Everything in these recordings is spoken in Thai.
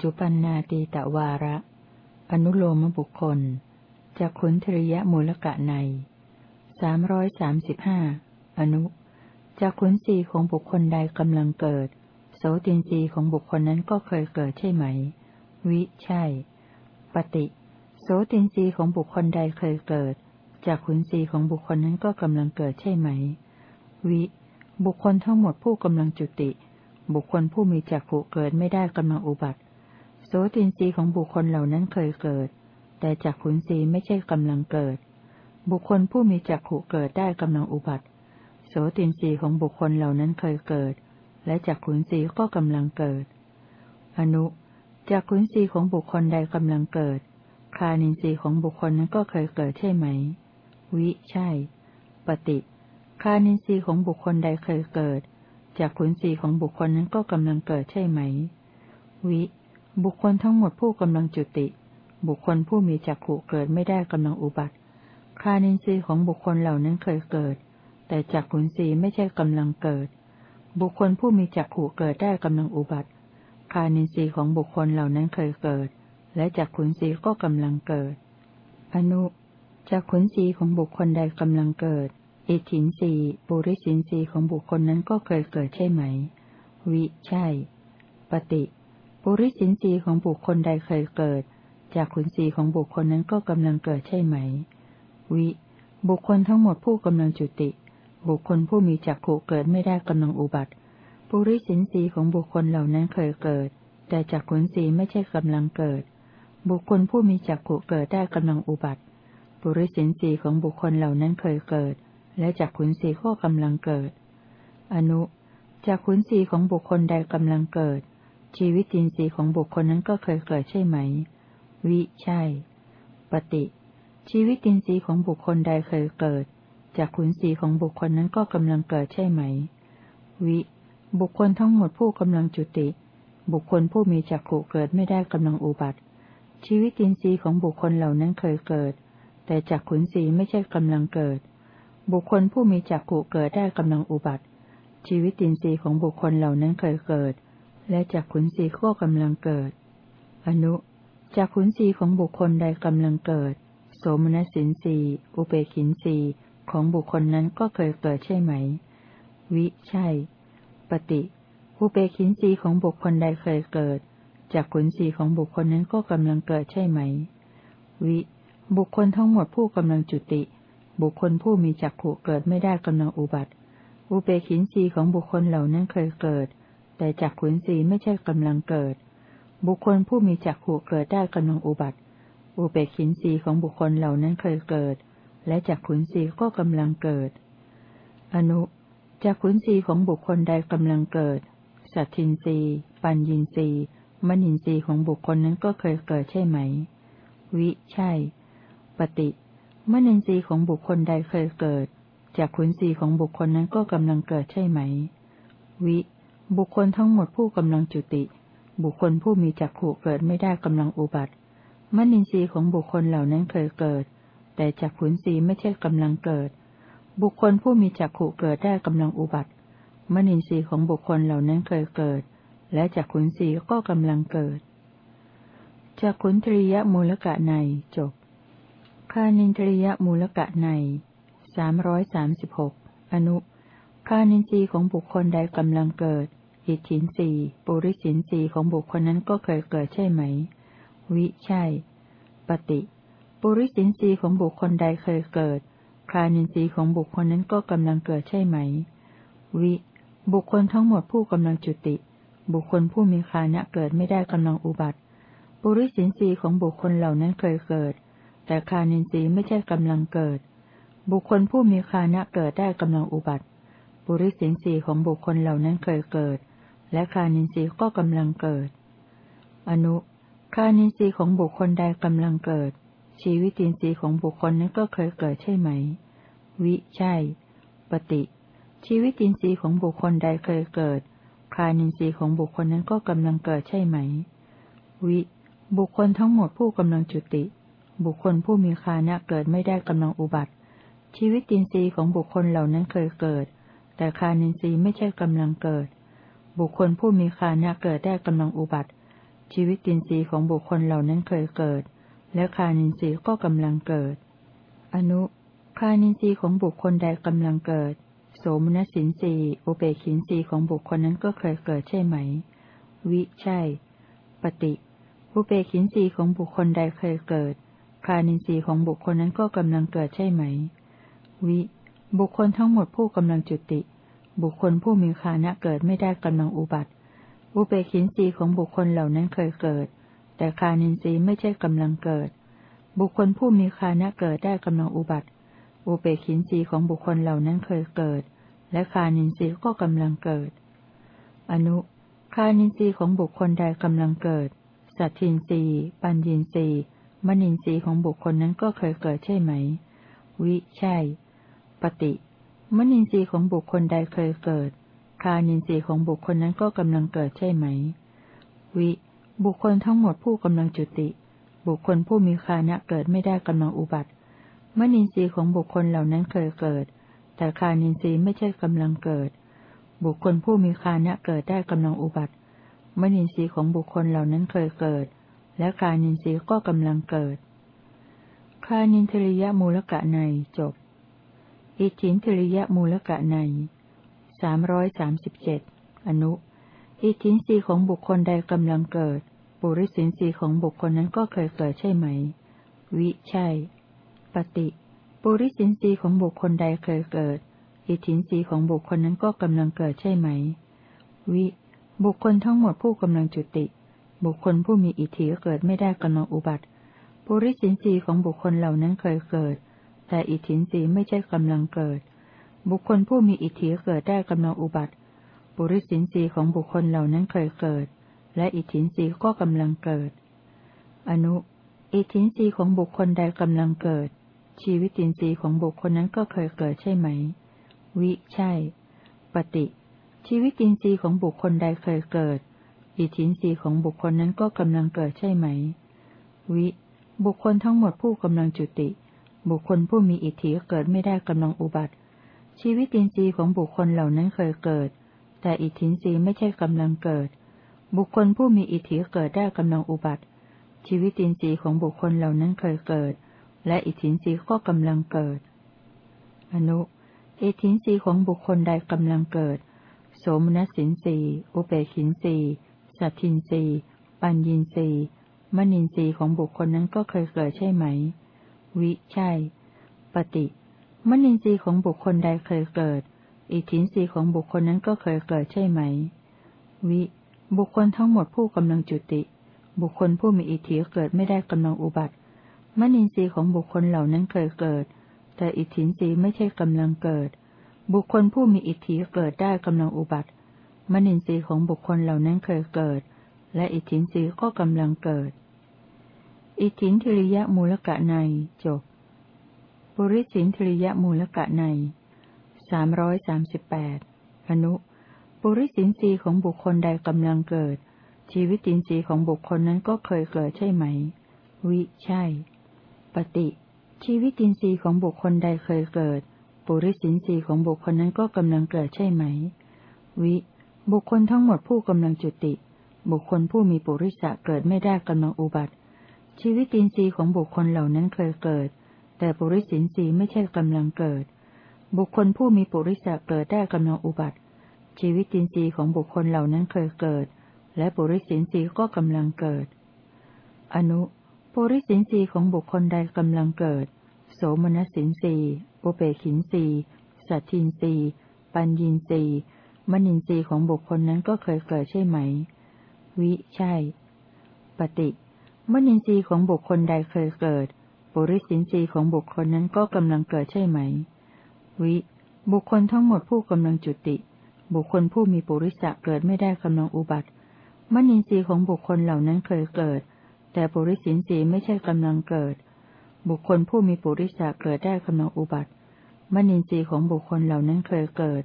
จจุปันนาตีตวาระ อนุโลมบุคคลจากขุนทริยมูลกะในสามร้อยสามสิบห้าอนุจากขุนสีของบุคคลใดกำลังเกิด โสตินรีของบุคคลนั้นก็เคยเกิดใช่ไหม วิใช่ ปฏิโสตินรีของบุคคลใดเคยเกิด จากขุนสีของบุคคลนั้นก็กำลังเกิดใช่ไหม วิ บุคคลทั้งหมดผู้กำลังจุติ บุคคลผู้มีจักขุเกิดไม่ได้กำลังอุบัติ โสตินรีของบุคคลเหล่านั้นเคยเกิด แต่จากขุนสีไม่ใช่กำลังเกิด บุคคลผู้มีจักขุเกิดได้กำลังอุบัติ โสตินรีของบุคคลเหล่านั้นเคยเกิด และจากขุนสีก็กำลังเกิด อนุจากขุนสีของบุคคลใดกำลังเกิด คานินทรีย์ของบุคคลนั้นก็เคยเกิดใช่ไหม วิ ใช่ ปฏิ คานินทรีย์ของบุคคลใดเคยเกิด จากขุนศีของบุคคลนั้นก็กำลังเกิดใช่ไหม วิ บุคคลทั้งหมดผู้กำลังจุติ บุคคลผู้มีจักขุเกิดไม่ได้กำลังอุบัติ คานินทรีย์ของบุคคลเหล่านั้นเคยเกิด แต่จากขุนศีไม่ใช่กำลังเกิด บุคคลผู้มีจักขุเกิดได้กำลังอุบัติ คานินทรีย์ของบุคคลเหล่านั้นเคยเกิด และจากขุนศีก็กำลังเกิด อนุจากขุนศีของบุคคลใดกำลังเกิด อิทินสีปุริสินสีของบุคคลนั้นก็เคยเกิดใช่ไหม วิ ใช่ ปฏิ ปุริสินสีของบุคคลใดเคยเกิด จากขุนศีของบุคคลนั้นก็กำลังเกิดใช่ไหม วิ บุคคลทั้งหมดผู้กำลังจุติ บุคคลผู้มีจักขุเกิดไม่ได้กำลังอุบัติ ปุริสินสีของบุคคลเหล่านั้นเคยเกิด แต่จากขุนศีไม่ใช่กำลังเกิด บุคคลผู้มีจักขุเกิดได้กำลังอุบัติ ปุริสินสีของบุคคลเหล่านั้นเคยเกิด และจักขุนสีก็กำลังเกิด อนุจักขุนสีของบุคคลใดกำลังเกิด ชีวิตินทรีย์ของบุคคลนั้นก็เคยเกิดใช่ไหม วิ ใช่ ปฏิ ชีวิตินทรีย์ของบุคคลใดเคยเกิด จากขุนสีของบุคคลนั้นก็กำลังเกิดใช่ไหม วิ บุคคลทั้งหมดผู้กำลังจุติ บุคคลผู้มีจักขุเกิดไม่ได้กำลังอุบัติ ชีวิตินทรีย์ของบุคคลเหล่านั้นเคยเกิด แต่จักขุนสีไม่ใช่กำลังเกิด บุคคลผู้มีจักขุเกิดได้กำลังอุบัติ ชีวิตินทรีย์ของบุคคลเหล่านั้นเคยเกิด และจักขุนสีก็กำลังเกิด อนุจักขุนสีของบุคคลใดกำลังเกิด โสมนสินสีอุเบกินสีของบุคคลนั้นก็เคยเกิดใช่ไหม วิใช่ ปฏิอุเบกินสีของบุคคลใดเคยเกิด จากขุนสีของบุคคลนั้นก็กำลังเกิดใช่ไหม วิ บุคคลทั้งหมดผู้กำลังจุติ บุคคลผู้มีจักขุเกิดไม่ได้กำลังอุบัติ อุเบกินสีของบุคคลเหล่านั้นเคยเกิด แต่จักขุนสีไม่ใช่กำลังเกิด บุคคลผู้มีจักขุเกิดได้กำลังอุบัติ อุเบกินสีของบุคคลเหล่านั้นเคยเกิด และจักขุนสีก็กำลังเกิด อนุจักขุนสีของบุคคลใดกำลังเกิด สัตทินรีปัญญินรีมนินทรีของบุคคลนั้นก็เคยเกิดใช่ไหม วิใช่ ปฏิมนินทรีของบุคคลใดเคยเกิดจากขุนศีของบุคคลนั้นก็กำลังเกิดใช่ไหม วิ บุคคลทั้งหมดผู้กำลังจุติ บุคคลผู้มีจักขู่เกิดไม่ได้กำลังอุบัติมนินทรีย์ของบุคคลเหล่านั้นเคยเกิด แต่จากขุนศีไม่ใช่กำลังเกิด บุคคลผู้มีจักขู่เกิดได้กำลังอุบัติมนินทรีย์ของบุคคลเหล่านั้นเคยเกิด และจากขุนสีก็กำลังเกิดจากขุนทริยมูลกะในจบคานินทริยมูลกะในสามร้อยสามสิบหกอนุคานินทรีย์ของบุคคลใดกำลังเกิด อิทธินสีปุริสินสีของบุคคลนั้นก็เคยเกิดใช่ไหม วิใช่ ปฏิ ปุริสินสีของบุคคลใดเคยเกิดคานินทรีของบุคคลนั้นก็กำลังเกิดใช่ไหม วิ บุคคลทั้งหมดผู้กำลังจุติ บุคคลผู้มีคานะเกิดไม่ได้กำลังอุบัติ ปุริสินสีของบุคคลเหล่านั้นเคยเกิด แต่คานินทรีไม่ใช่กำลังเกิด บุคคลผู้มีคานะเกิดได้กำลังอุบัติ ปุริสินสีของบุคคลเหล่านั้นเคยเกิด และคานินทรีย์ก็กำลังเกิด อนุ คานินทรีย์ของบุคคลใดกำลังเกิด ชีวิตินทรีย์ของบุคคลนั้นก็เคยเกิดใช่ไหม วิ ใช่ ปฏิ ชีวิตินทรีย์ของบุคคลใดเคยเกิด คานินทรีย์ของบุคคลนั้นก็กำลังเกิดใช่ไหม วิ บุคคลทั้งหมดผู้กำลังจุติ บุคคลผู้มีคานะเกิดไม่ได้กำลังอุบัติ ชีวิตินทรีย์ของบุคคลเหล่านั้นเคยเกิด แต่คานินทรีย์ไม่ใช่กำลังเกิด บุคคลผู้มีคานะเกิดได้กำลังอุบัติ ชีวิตินทรีย์ของบุคคลเหล่านั้นเคยเกิด และคานินทรีย์ก็กำลังเกิด อนุคานินทรีย์ของบุคคลใดกำลังเกิด โสมนสินทรีย์อุเบกินทรีย์ของบุคคลนั้นก็เคยเกิดใช่ไหม วิใช่ ปฏิอุเบกินทรีย์ของบุคคลใดเคยเกิด คานินทรีย์ของบุคคลนั้นก็กำลังเกิดใช่ไหม วิ บุคคลทั้งหมดผู้กำลังจุติ บุคคลผู้มีคานะเกิดไม่ได้กำลังอุบัติ อุเบกินรีของบุคคลเหล่านั้นเคยเกิด แต่คานินทรีย์ไม่ใช่กำลังเกิด บุคคลผู้มีคานะเกิดได้กำลังอุบัติ อุเบกินรีของบุคคลเหล่านั้นเคยเกิด และคานินทรีย์ก็กำลังเกิด อนุคานินทรีย์ของบุคคลใดกำลังเกิด สัตทินทรีย์ปัญญินทรีย์มณินทรีย์ของบุคคลนั้นก็เคยเกิดใช่ไหม วิ ใช่ ปฏิ มณินทรีย์ของบุคคลใดเคยเกิด คานินทรีย์ของบุคคลนั้นก็กำลังเกิดใช่ไหม วิ บุคคลทั้งหมดผู้กำลังจุติ บุคคลผู้มีคานะเกิดไม่ได้กำลังอุบัติมณินทรีย์ของบุคคลเหล่านั้นเคยเกิด แต่คานินทรีย์ไม่ใช่กำลังเกิด บุคคลผู้มีคานะเกิดได้กำลังอุบัติมณินทรีย์ของบุคคลเหล่านั้นเคยเกิด และคานินทรีย์ก็กำลังเกิด คานินทริยมูลกะในจบ อิทธินทริยมูลกะในสามร้อยสามสิบเจ็ดอนุ อิทธินรีของบุคคลใดกำลังเกิด ปุริสินรีของบุคคลนั้นก็เคยเกิดใช่ไหม วิใช่ ปฏิปุริสินรีของบุคคลใดเคยเกิด อิทธินรีของบุคคลนั้นก็กำลังเกิดใช่ไหม วิ บุคคลทั้งหมดผู้กำลังจุติ บุคคลผู้มีอิทธิเกิดไม่ได้กำลังอุบัติ ปุริสินรีของบุคคลเหล่านั้นเคยเกิด แต่อิทธินรีไม่ใช่กำลังเกิด บุคคลผู้มีอิทธิเกิดได้กำลังอุบัติ ปุริสินรีของบุคคลเหล่านั้นเคยเกิด และอิทธินรีก็กำลังเกิด อนุ อิทธินรีของบุคคลใดกำลังเกิด ชีวิตินทรีย์ของบุคคลนั้นก็เคยเกิดใช่ไหม วิใช่ ปฏิ ชีวิตินทรีย์ของบุคคลใดเคยเกิด อิทธินทรีย์ของบุคคลนั้นก็กำลังเกิดใช่ไหม วิ บุคคลทั้งหมดผู้กำลังจุติ บุคคลผู้มีอิทธิเกิดไม่ได้กำลังอุบัติ ชีวิตินทรีย์ของบุคคลเหล่านั้นเคยเกิด แต่อิทธินทรีย์ไม่ใช่กำลังเกิด บุคคลผู้มีอิทธิเกิดได้กำลังอุบัติ ชีวิตินทรีย์ของบุคคลเหล่านั้นเคยเกิด และอิทธินทรีย์ก็กำลังเกิด อนุ อิทธินทรีย์ของบุคคลใดกำลังเกิด โสมนัสินทรีย์อุเบกินทรีย์สัตทินทรีย์ปัญญินทรีย์มณินทรีย์ของบุคคลนั้นก็เคยเกิดใช่ไหม วิใช่ ปฏิมณินทรีย์ของบุคคลใดเคยเกิด อิทธินทรีย์ของบุคคลนั้นก็เคยเกิดใช่ไหม วิ บุคคลทั้งหมดผู้กำลังจุติ บุคคลผู้มีอิทธิเกิดไม่ได้กำลังอุบัติมณินทรีย์ของบุคคลเหล่านั้นเคยเกิด แต่อิทธินทรีย์ไม่ใช่กำลังเกิด บุคคลผู้มีอิทธิเกิดได้กำลังอุบัติมณินทรีย์ของบุคคลเหล่านั้นเคยเกิด และอิทธินทรีย์ก็กำลังเกิด อิทินทริยมูลกะในจบปุริสินทริยมูลกะในสามร้อยสามสิบแปดอนุ ปุริสินทรีของบุคคลใดกำลังเกิด ชีวิตินทรีย์ของบุคคลนั้นก็เคยเกิดใช่ไหม วิใช่ ปฏิ ชีวิตินทรีย์ของบุคคลใดเคยเกิด ปุริสินทรีของบุคคลนั้นก็กำลังเกิดใช่ไหม วิ บุคคลทั้งหมดผู้กำลังจุติ บุคคลผู้มีปุริสะเกิดไม่ได้กำลังอุบัติ ชีวิตินทรีย์ของบุคคลเหล่านั้นเคยเกิด แต่ปุริสินทรีย์ไม่ใช่กำลังเกิด บุคคลผู้มีปุริสะเกิดได้กำลังอุบัติ ชีวิตินทรีย์ของบุคคลเหล่านั้นเคยเกิด และปุริสินทรีย์ก็กำลังเกิด อนุปุริสินทรีย์ของบุคคลใดกำลังเกิด โสมนสินทรีย์อุเบกินทรีย์สัตทินทรีย์ปัญญินทรีย์มณินทรีย์ของบุคคลนั้นก็เคยเกิดใช่ไหม วิ ใช่ ปฏิ มณินทรีย์ของบุคคลใดเคยเกิด ปุริสินทรีย์ของบุคคลนั้นก็กำลังเกิดใช่ไหม วิ บุคคลทั้งหมดผู้กำลังจุติ บุคคลผู้มีปุริสะเกิดไม่ได้กำลังอุบัติมณินทรีย์ของบุคคลเหล่านั้นเคยเกิด แต่ปุริสินทรีย์ไม่ใช่กำลังเกิด บุคคลผู้มีปุริสะเกิดได้กำลังอุบัติมณินทรีย์ของบุคคลเหล่านั้นเคยเกิด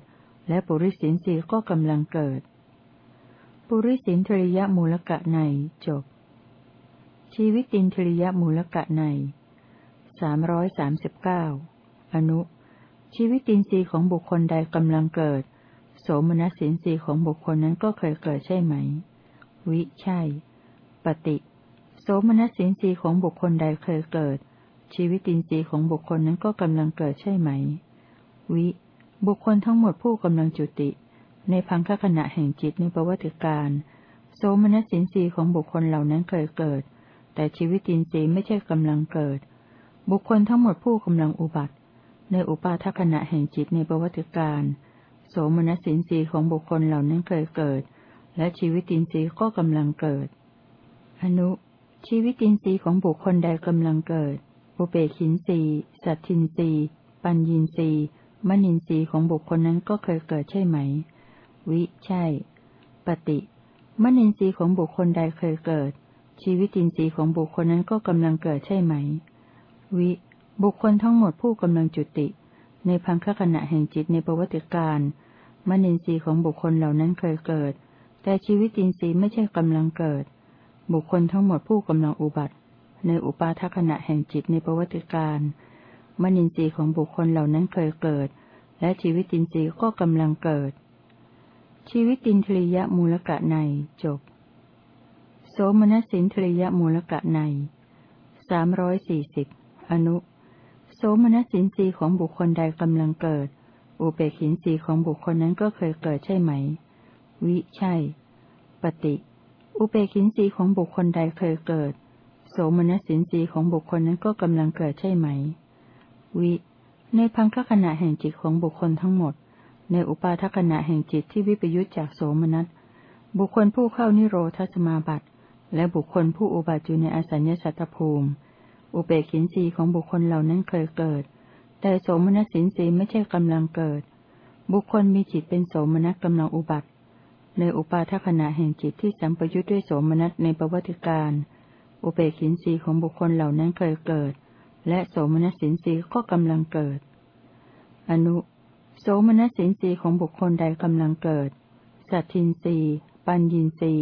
และปุริสินทรีย์ก็กำลังเกิด ปุริสินทริยมูลกะในจบ ชีวิตินทริยมูลกะในสามร้อยสามสิบเก้าอนุ ชีวิตินทรีย์ของบุคคลใดกำลังเกิด โสมนัสสินทรีย์ของบุคคลนั้นก็เคยเกิดใช่ไหม วิใช่ ปฏิ โสมนัสสินสีของบุคคลใดเคยเกิด ชีวิตินทรีย์ของบุคคลนั้นก็กำลังเกิดใช่ไหม วิ บุคคลทั้งหมดผู้กำลังจุติ ในพังคขณะแห่งจิตในประวัติการ โสมนัสสินสีของบุคคลเหล่านั้นเคยเกิด แต่ชีวิตินทรีย์ไม่ใช่กำลังเกิด บุคคลทั้งหมดผู้กำลังอุบัติ ในอุปาทขณะแห่งจิตในประวัติการ โสมนสินสีของบุคคลเหล่านั้นเคยเกิด และชีวิตินทรีย์ก็กำลังเกิด อนุ ชีวิตินทรีย์ของบุคคลใดกำลังเกิด อุเบกินทรีย์สัตทินทรีย์ปัญญินทรีย์มณินทรีย์ของบุคคลนั้นก็เคยเกิดใช่ไหม วิ ใช่ ปฏิมณินทรีย์ของบุคคลใดเคยเกิด ชีวิตินทรีย์ของบุคคลนั้นก็กำลังเกิดใช่ไหม วิ บุคคลทั้งหมดผู้กำลังจุติ ในพังคขณะแห่งจิตในประวัติการมณินทรีย์ของบุคคลเหล่านั้นเคยเกิด แต่ชีวิตินทรีย์ไม่ใช่กำลังเกิด บุคคลทั้งหมดผู้กำลังอุบัติ ในอุปาทขณะแห่งจิตในประวัติการมนินทรีย์ของบุคคลเหล่านั้นเคยเกิด และชีวิตินทรีย์ก็กำลังเกิด ชีวิตินทรียมูลกะในจบ โสมนัสินทรียมูลกะในสามร้อยสี่สิบอนุ โสมนัสินทรีของบุคคลใดกำลังเกิด อุเบกินทรีของบุคคลนั้นก็เคยเกิดใช่ไหม วิใช่ ปฏิ อุเบกินสีของบุคคลใดเคยเกิด โสมนัสินสีของบุคคลนั้นก็กำลังเกิดใช่ไหม วิ ในพังคขณะแห่งจิตของบุคคลทั้งหมด ในอุปาทขณะแห่งจิตที่วิปยุตจากโสมนัสบุคคลผู้เข้านิโรธสมาบัติ และบุคคลผู้อุบัติอยู่ในอสัญญสัตตภูมิ อุเบกินสีของบุคคลเหล่านั้นเคยเกิด แต่โสมนัสสินสีไม่ใช่กำลังเกิด บุคคลมีจิตเป็นโสมนัสกำลังอุบัติในอุปาทขณะแห่งจิตที่สัมปยุทธ์ด้วยโสมนัสในประวัติการ อุเบกินสีของบุคคลเหล่านั้นเคยเกิด และโสมนัสสินสีก็กำลังเกิด อนุ โสมนัสสินสีของบุคคลใดกำลังเกิด สัตทินสีปัญญินสี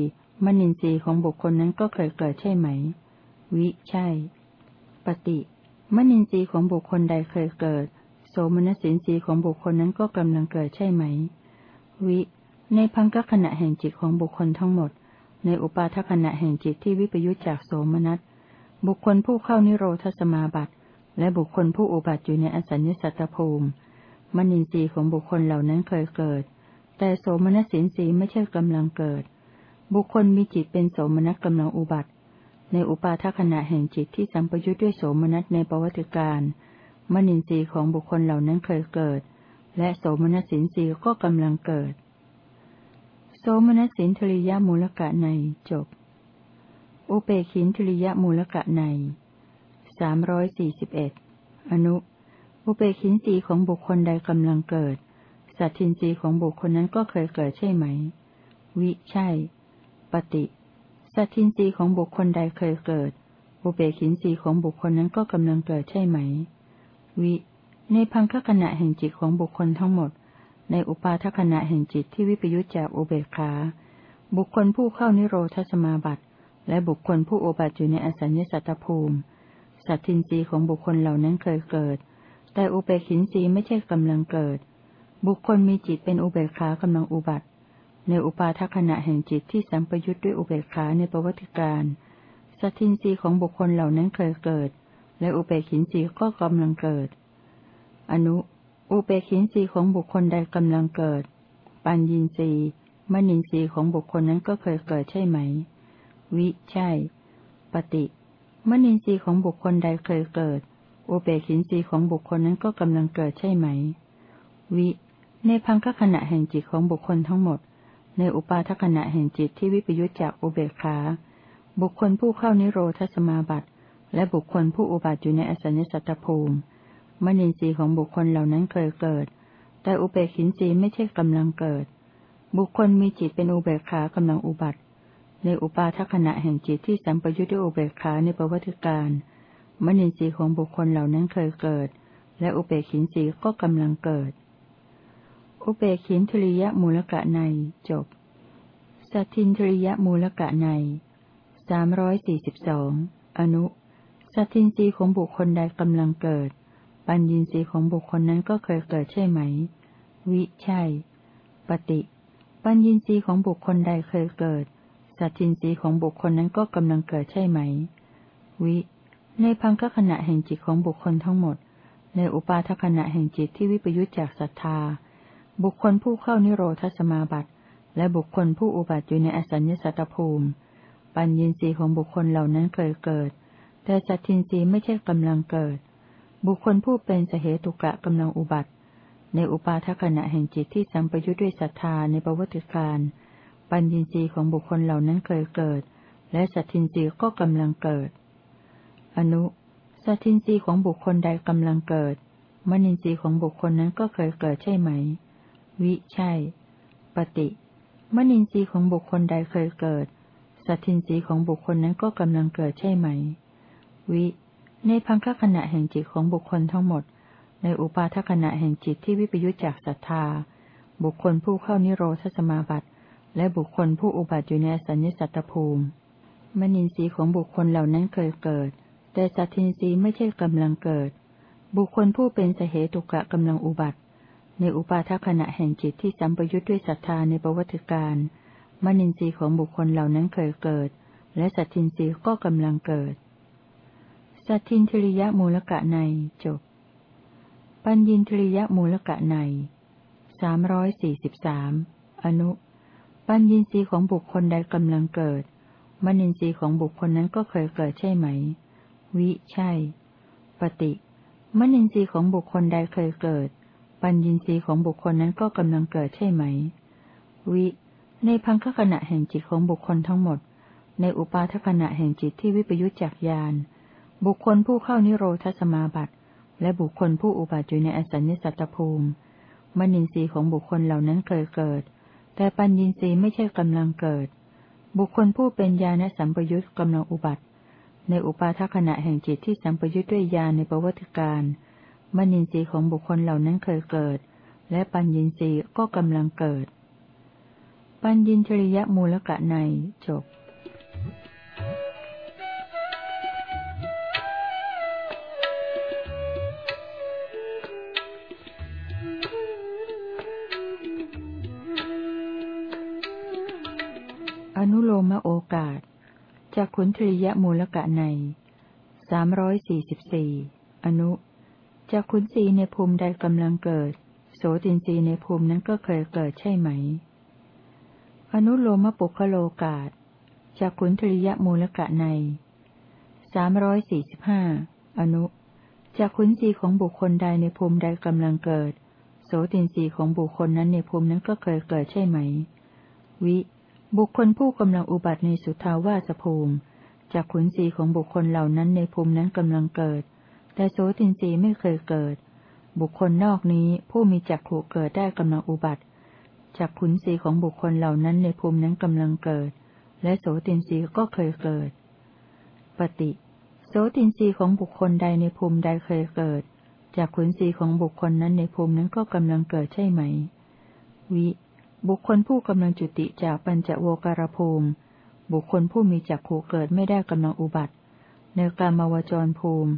มณินสีของบุคคลนั้นก็เคยเกิดใช่ไหม วิ ใช่ ปฏิมณินสีของบุคคลใดเคยเกิด โสมนสินสีของบุคคลนั้นก็กำลังเกิดใช่ไหม วิ ในพังคขณะแห่งจิตของบุคคลทั้งหมด ในอุปาทขณะแห่งจิตที่วิปยุจจากโสมนัส บุคคลผู้เข้านิโรธสมาบัติ และบุคคลผู้อุบัติอยู่ในอสัญญสัตตภูมิ มนินทรีย์ของบุคคลเหล่านั้นเคยเกิด แต่โสมนสสินทรีย์ไม่ใช่กำลังเกิด บุคคลมีจิตเป็นโสมนัสกำลังอุบัติ ในอุปาทขณะแห่งจิตที่สัมปยุทธ์ด้วยโสมนัสในประวัติการมนินทรีย์ของบุคคลเหล่านั้นเคยเกิด และโสมนัสสินทรีย์ก็กำลังเกิด โสมนัสินทริยมูลกะในจบ อุเปขินทริยมูลกะในสามร้อยสี่สิบเอ็ดอนุ อุเปขินสีของบุคคลใดกำลังเกิด สัตทินสีของบุคคลนั้นก็เคยเกิดใช่ไหม วิใช่ ปฏิสัตทินสีของบุคคลใดเคยเกิด อุเบกินสีของบุคคลนั้นก็กำลังเกิดใช่ไหม วิ ในพังคขณะแห่งจิตของบุคคลทั้งหมด ในอุปาทขณะแห่งจิตที่วิปยุจจากอุเบกขา บุคคลผู้เข้านิโรธสมาบัติ และบุคคลผู้โอบัติอยู่ในอสัญญสัตตภูมิ สัตทินรีของบุคคลเหล่านั้นเคยเกิด แต่อุเบกินรีไม่ใช่กำลังเกิด บุคคลมีจิตเป็นอุเบกขากำลังอุบัติ ในอุปาทขณะแห่งจิตที่สัมปยุทธ์ด้วยอุเบกขาในประวัติการสัตินรีของบุคคลเหล่านั้นเคยเกิด และอุเบกินรีก็กำลังเกิด อนุ อุเบกินสีของบุคคลใดกำลังเกิด ปัญญินรีมณินรีของบุคคลนั้นก็เคยเกิดใช่ไหม วิ ใช่ ปฏิมณินรีของบุคคลใดเคยเกิด อุเบกินสีของบุคคลนั้นก็กำลังเกิดใช่ไหม วิ ในพังคขณะแห่งจิตของบุคคลทั้งหมด ในอุปาทขณะแห่งจิตที่วิปยุจจากอุเบกขา บุคคลผู้เข้านิโรธสมาบัติ และบุคคลผู้อุบัติอยู่ในอสัญญสัตตภูมิมนินทรีย์ของบุคคลเหล่านั้นเคยเกิด แต่อุเบกินทรีย์ไม่ใช่กำลังเกิด บุคคลมีจิตเป็นอุเบกขากำลังอุบัติ ในอุปาทขณะแห่งจิตที่สัมปยุทธ์ด้วยอุเบกขาในประวัติการมนินทรีย์ของบุคคลเหล่านั้นเคยเกิด และอุเบกินทรีย์ก็กำลังเกิด อุเบกินทริยมูลกะในจบ สัตทินทริยมูลกะในสามร้อยสี่สิบสองอนุ สัตทินทรีของบุคคลใดกำลังเกิด ปัญญีสีของบุคคลนั้นก็เคยเกิดใช่ไหม วิใช่ ปฏิ ปัญญีสีของบุคคลใดเคยเกิด สัจจินรีของบุคคลนั้นก็กำลังเกิดใช่ไหม วิ ในพังคขณะแห่งจิตของบุคคลทั้งหมด ในอุปาทขณะแห่งจิตที่วิปยุจจากศรัทธา บุคคลผู้เข้านิโรธสมาบัติ และบุคคลผู้อุบัติอยู่ในอสัญญสัตตภูมิ ปัญญินทรีย์ของบุคคลเหล่านั้นเคยเกิด แต่สัจจินรีไม่ใช่กำลังเกิด บุคคลผู้เป็นสเหตุกะกำลังอุบัติ ในอุปาทขณะแห่งจิตที่สัมปยุทธ์ด้วยศรัทธาในประวัติการปัญญินทรีย์ของบุคคลเหล่านั้นเคยเกิด และสัตทินทรีย์ก็กำลังเกิด อนุสัตทินทรีย์ของบุคคลใดกำลังเกิดมนินทรีย์ของบุคคลนั้นก็เคยเกิดใช่ไหม วิใช่ ปฏิมนินทรีย์ของบุคคลใดเคยเกิด สัตทินทรีย์ของบุคคลนั้นก็กำลังเกิดใช่ไหม วิ ในพังคขณะแห่งจิตของบุคคลทั้งหมด ในอุปาทขณะแห่งจิตที่วิปยุจจากศรัทธา บุคคลผู้เข้านิโรธสมาบัติ และบุคคลผู้อุบัติอยู่ในสัญญสัตตภูมิมนินทรีย์ของบุคคลเหล่านั้นเคยเกิด แต่สัตทินทรีย์ไม่ใช่กำลังเกิด บุคคลผู้เป็นสเหตุกะกำลังอุบัติ ในอุปาทขณะแห่งจิตที่สัมปยุทธ์ด้วยศรัทธาในประวัติการมนินทรีย์ของบุคคลเหล่านั้นเคยเกิด และสัตทินทรีย์ก็กำลังเกิด สัตทินทริยมูลกะในจบ ปัญญินทริยมูลกะในสามร้อยสี่สิบสามอนุ ปัญญินทรีย์ของบุคคลใดกำลังเกิด มนินทรีย์ของบุคคลนั้นก็เคยเกิดใช่ไหม วิ ใช่ ปฏิ มนินทรีย์ของบุคคลใดเคยเกิด ปัญญินทรีย์ของบุคคลนั้นก็กำลังเกิดใช่ไหม วิ ในพังคขณะแห่งจิตของบุคคลทั้งหมด ในอุปาทขณะแห่งจิตที่วิปยุจจากยาน บุคคลผู้เข้านิโรธสมาบัติ และบุคคลผู้อุบัติอยู่ในอสัญญสัตตภูมิ มนินทรีย์ของบุคคลเหล่านั้นเคยเกิด แต่ปัญญีสีไม่ใช่กำลังเกิด บุคคลผู้เป็นญาณสัมปยุตกำลังอุบัติ ในอุปาทขณะแห่งจิตที่สัมปยุตด้วยญาณในประวัติการ มณีสีของบุคคลเหล่านั้นเคยเกิด และปัญญีสีก็กำลังเกิด ปัญญินทริยมูลกะในจบอนุโลมโอกาส จากขุนทริยมูลกะในสามร้อยสี่สิบสี่ อนุ จากขุนสีในภูมิใดกำลังเกิด โสตินรีในภูมินั้นก็เคยเกิดใช่ไหม อนุโลมปุคโลกาสจากขุนทริยมูลกะในสามร้อยสี่สิบห้าอนุจากขุนสีของบุคคลใดในภูมิใดกำลังเกิด โสตินรีของบุคคลนั้นในภูมินั้นก็เคยเกิดใช่ไหม วิ บุคคลผู้กำลังอุบัติในสุทาวาสภูมิจากขุนศีของบุคคลเหล่านั้นในภูมินั้นกำลังเกิด แต่โสตินรีไม่เคยเกิด บุคคลนอกนี้ผู้มีจักขู่เกิดได้กำลังอุบัติจากขุนศีของบุคคลเหล่านั้นในภูมินั้นกำลังเกิด และโสตินรีก็เคยเกิด ปฏิโสตินรีของบุคคลใดในภูมิใดเคยเกิดจากขุนศีของบุคคลนั้นในภูมินั้นก็กำลังเกิดใช่ไหม วิ บุคคลผู้กำลังจุติจากปัญจโวการภูมิ บุคคลผู้มีจักขู่เกิดไม่ได้กำลังอุบัติ ในการมวจรภูมิ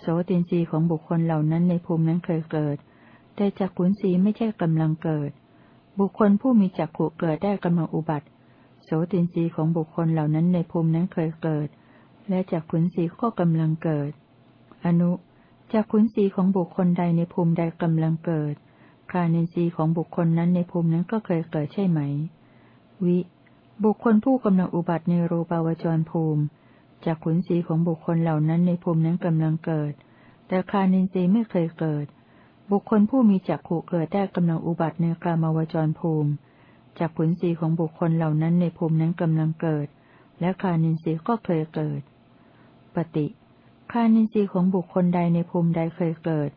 โสตินรีของบุคคลเหล่านั้นในภูมินั้นเคยเกิด แต่จักขุนสีไม่ใช่กำลังเกิด บุคคลผู้มีจักขู่เกิดได้กำลังอุบัติ โสตินรีของบุคคลเหล่านั้นในภูมินั้นเคยเกิด และจักขุนสีก็กำลังเกิด อนุจักขุนสีของบุคคลใดในภูมิใดกำลังเกิด คานินทรีย์ของบุคคลนั้นในภูมินั้นก็เคยเกิดใช่ไหม วิ บุคคลผู้กำลังอุบัติในรูปาวจรภูมิ จากขุนศีของบุคคลเหล่านั้นในภูมินั้นกำลังเกิด แต่คานินทรีย์ไม่เคยเกิด บุคคลผู้มีจักขู่เกิดได้กำลังอุบัติในกามาวจรภูมิจากขุนศีของบุคคลเหล่านั้นในภูมินั้นกำลังเกิด และคานินทรีย์ก็เคยเกิด ปฏิคานินทรีย์ของบุคคลใดในภูมิใดเคยเกิด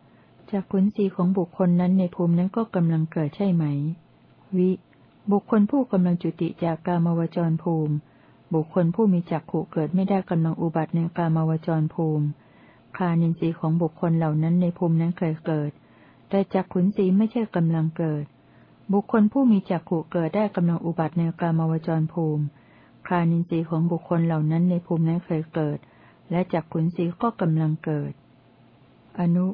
จากขุนศีของบุคคลนั้นในภูมินั้นก็กำลังเกิดใช่ไหม วิ บุคคลผู้กำลังจุติจากกามวจรภูมิ บุคคลผู้มีจักขู่เกิดไม่ได้กำลังอุบัติในกามาวจรภูมิ คานินทรีย์ของบุคคลเหล่านั้นในภูมินั้นเคยเกิด แต่จักขุนศีไม่ใช่กำลังเกิด บุคคลผู้มีจักขู่เกิดได้กำลังอุบัติในกามาวจรภูมิ คานินทรีย์ของบุคคลเหล่านั้นในภูมินั้นเคยเกิด และจักขุนศีก็กำลังเกิด อนุ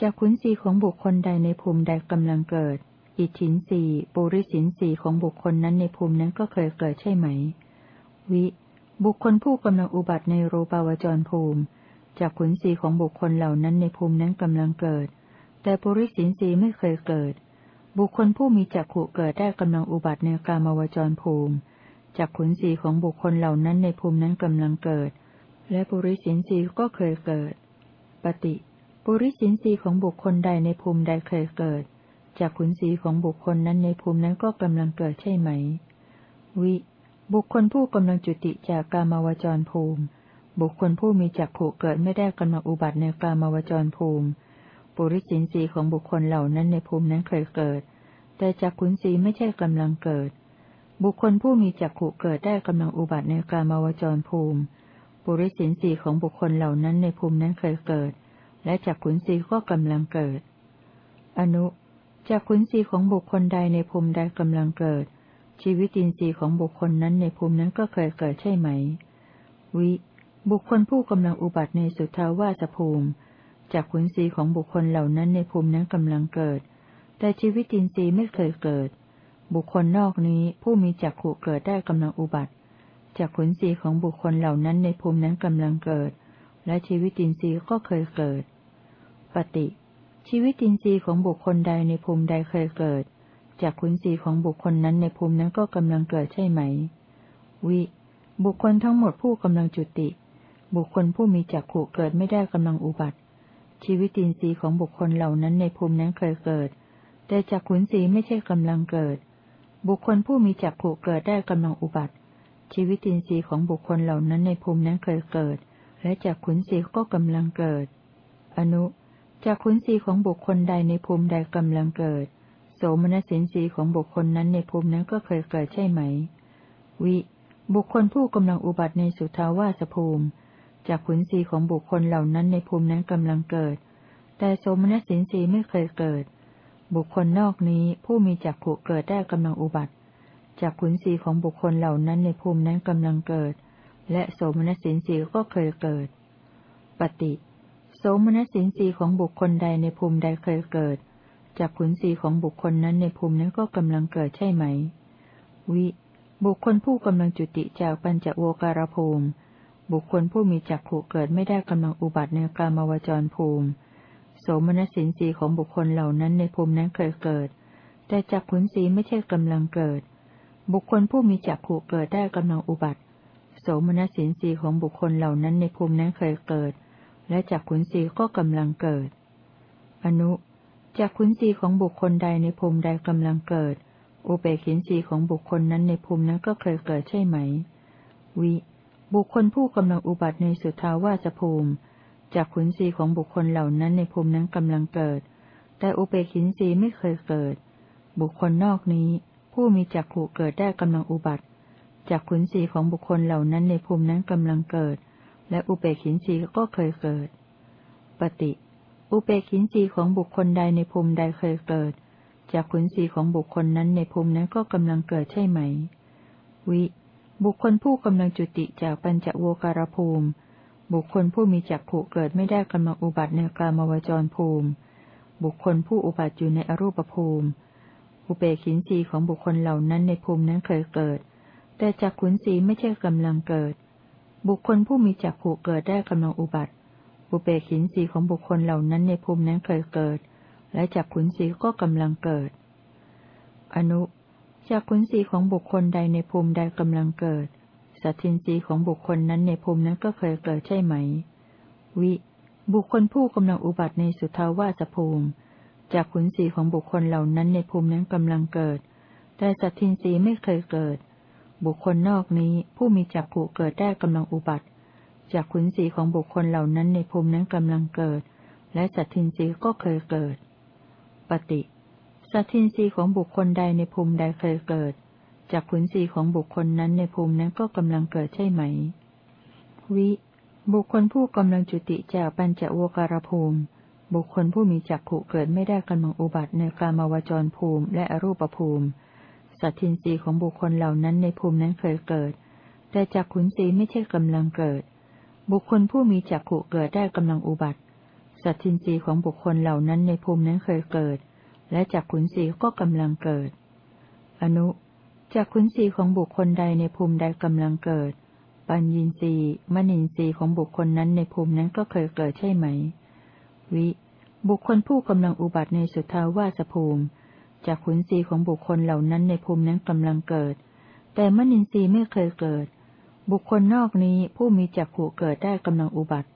จากขุนศีของบุคคลใดในภูมิใดกำลังเกิด อิทินสีปุริสินสีของบุคคลนั้นในภูมินั้นก็เคยเกิดใช่ไหม วิ บุคคลผู้กำลังอุบัติในรูปาวจรภูมิจากขุนสีของบุคคลเหล่านั้นในภูมินั้นกำลังเกิด แต่ปุริสินสีไม่เคยเกิด บุคคลผู้มีจักขุเกิดได้กำลังอุบัติในกามาวจรภูมิจากขุนสีของบุคคลเหล่านั้นในภูมินั้นกำลังเกิด และปุริสินสีก็เคยเกิด ปฏิ ปุริสินสีของบุคคลใดในภูมิใดเคยเกิดจากขุนสีของบุคคลนั้นในภูมินั้นก็กำลังเกิดใช่ไหม วิ บุคคลผู้กำลังจุติจากกามาวจรภูมิ บุคคลผู้มีจักขุเกิดไม่ได้กำลังอุบัติในกามาวจรภูมิ ปุริสินสีของบุคคลเหล่านั้นในภูมินั้นเคยเกิด แต่จากขุนสีไม่ใช่กำลังเกิด บุคคลผู้มีจักขุเกิดได้กำลังอุบัติในกามาวจรภูมิ ปุริสินสีของบุคคลเหล่านั้นในภูมินั้นเคยเกิด และจักขุนสีก็กำลังเกิด อนุจักขุนสีของบุคคลใดในภูมิใดกำลังเกิด ชีวิตินทรีย์ของบุคคลนั้นในภูมินั้นก็เคยเกิดใช่ไหม วิ บุคคลผู้กำลังอุบัติในสุทาวาสภูมิจักขุนสีของบุคคลเหล่านั้นในภูมินั้นกำลังเกิด แต่ชีวิตินทรีย์ไม่เคยเกิด บุคคลนอกนี้ผู้มีจักขุเกิดได้กำลังอุบัติจักขุนสีของบุคคลเหล่านั้นในภูมินั้นกำลังเกิด และชีวิตินทรีย์ก็เคยเกิด ปฏิ ชีวิตินทรีย์ของบุคคลใดในภูมิใดเคยเกิด จากขุนศีของบุคคลนั้นในภูมินั้นก็กำลังเกิดใช่ไหม วิ บุคคลทั้งหมดผู้กำลังจุติ บุคคลผู้มีจักขู่เกิดไม่ได้กำลังอุบัติ ชีวิตินทรีย์ของบุคคลเหล่านั้นในภูมินั้นเคยเกิด แต่จากขุนศีไม่ใช่กำลังเกิด บุคคลผู้มีจักขู่เกิดได้กำลังอุบัติ ชีวิตินทรีย์ของบุคคลเหล่านั้นในภูมินั้นเคยเกิด และจากขุนศีก็กำลังเกิด อนุจากขุนศีของบุคคลใดในภูมิใดกำลังเกิด โสมนัสินสีของบุคคลนั้นในภูมินั้นก็เคยเกิดใช่ไหม วิ บุคคลผู้กำลังอุบัติในสุทาวาสภูมิจากขุนศีของบุคคลเหล่านั้นในภูมินั้นกำลังเกิด แต่โสมนัสินสีไม่เคยเกิด บุคคลนอกนี้ผู้มีจักขุเกิดได้กำลังอุบัติจากขุนศีของบุคคลเหล่านั้นในภูมินั้นกำลังเกิด และโสมนัสินสีก็เคยเกิด ปฏิ โสมนัสินสีของบุคคลใดในภูมิใดเคยเกิด จากขุนสีของบุคคลนั้นในภูมินั้นก็กำลังเกิดใช่ไหม วิ บุคคลผู้กำลังจุติจากปัญจโวการภูมิ บุคคลผู้มีจักขู่เกิดไม่ได้กำลังอุบัติในกามวจรภูมิ โสมนสินสีของบุคคลเหล่านั้นในภูมินั้นเคยเกิด แต่จากขุนสีไม่ใช่กำลังเกิด บุคคลผู้มีจักขู่เกิดได้กำลังอุบัติ โสมนสินสีของบุคคลเหล่านั้นในภูมินั้นเคยเกิด และจากขุนศีก็กำลังเกิด อนุ จากขุนศีของบุคคลใดในภูมิใดกำลังเกิด อุเบกินศีของบุคคลนั้นในภูมินั้นก็เคยเกิดใช่ไหม วิ บุคคลผู้กำลังอุบัติในสุทาวาสภูมิ จากขุนศีของบุคคลเหล่านั้นในภูมินั้นกำลังเกิด แต่อุเบกินศีไม่เคยเกิด บุคคลนอกนี้ ผู้มีจักขู่เกิดได้กำลังอุบัติ จากขุนศีของบุคคลเหล่านั้นในภูมินั้นกำลังเกิด และอุเบกินสีก็เคยเกิด ปฏิ อุเบกินสีของบุคคลใดในภูมิใดเคยเกิด จากขุนสีของบุคคลนั้นในภูมินั้นก็กำลังเกิดใช่ไหม วิ บุคคลผู้กำลังจุติจากปัญจโวการภูมิ บุคคลผู้มีจักผูเกิดไม่ได้กำลังอุบัติในกามวจรภูมิ บุคคลผู้อุบัติอยู่ในอรูปภูมิ อุเบกินสีของบุคคลเหล่านั้นในภูมินั้นเคยเกิด แต่จากขุนสีไม่ใช่กำลังเกิด บุคคลผู้มีจักผูเกิดได้กำลังอุบัติ อุเบกินสีของบุคคลเหล่านั้นในภูมินั้นเคยเกิด และจักขุนสีก็กำลังเกิด อนุจักขุนสีของบุคคลใดในภูมิใดกำลังเกิด สัตทินสีของบุคคลนั้นในภูมินั้นก็เคยเกิดใช่ไหม วิ บุคคลผู้กำลังอุบัติในสุทาวาสภูมิ จากขุนสีของบุคคลเหล่านั้นในภูมินั้นกำลังเกิด แต่สัตทินสีไม่เคยเกิด บุคคลนอกนี้ผู้มีจักขุเกิดได้กำลังอุบัติ จากขุนสีของบุคคลเหล่านั้นในภูมินั้นกำลังเกิด และสัตทินรีก็เคยเกิด ปฏิสัตทินรีของบุคคลใดในภูมิใดเคยเกิด จากขุนสีของบุคคลนั้นในภูมินั้นก็กำลังเกิดใช่ไหม วิ บุคคลผู้กำลังจุติจากปัญจโวการภูมิ บุคคลผู้มีจักขุเกิดไม่ได้กำลังอุบัติในกามาวจรภูมิและอรูปภูมิ สัตทินรีของบุคคลเหล่านั้นในภูมินั้นเคยเกิด แต่จักขุนสีไม่ใช่กำลังเกิด บุคคลผู้มีจักขุเกิดได้กำลังอุบัติ สัตทินรีของบุคคลเหล่านั้นในภูมินั้นเคยเกิด และจักขุนสีก็กำลังเกิด อนุจากขุนศีของบุคคลใดในภูมิใดกำลังเกิด ปัญญินรีมณินทรีของบุคคลนั้นในภูมินั้นก็เคยเกิดใช่ไหม วิ บุคคลผู้กำลังอุบัติในสุทาวาสภูมิจากขุนศีของบุคคลเหล่านั้นในภูมินั้นกำลังเกิด แต่มณินทรีย์ไม่เคยเกิด บุคคลนอกนี้ผู้มีจักขู่เกิดได้กำลังอุบัติ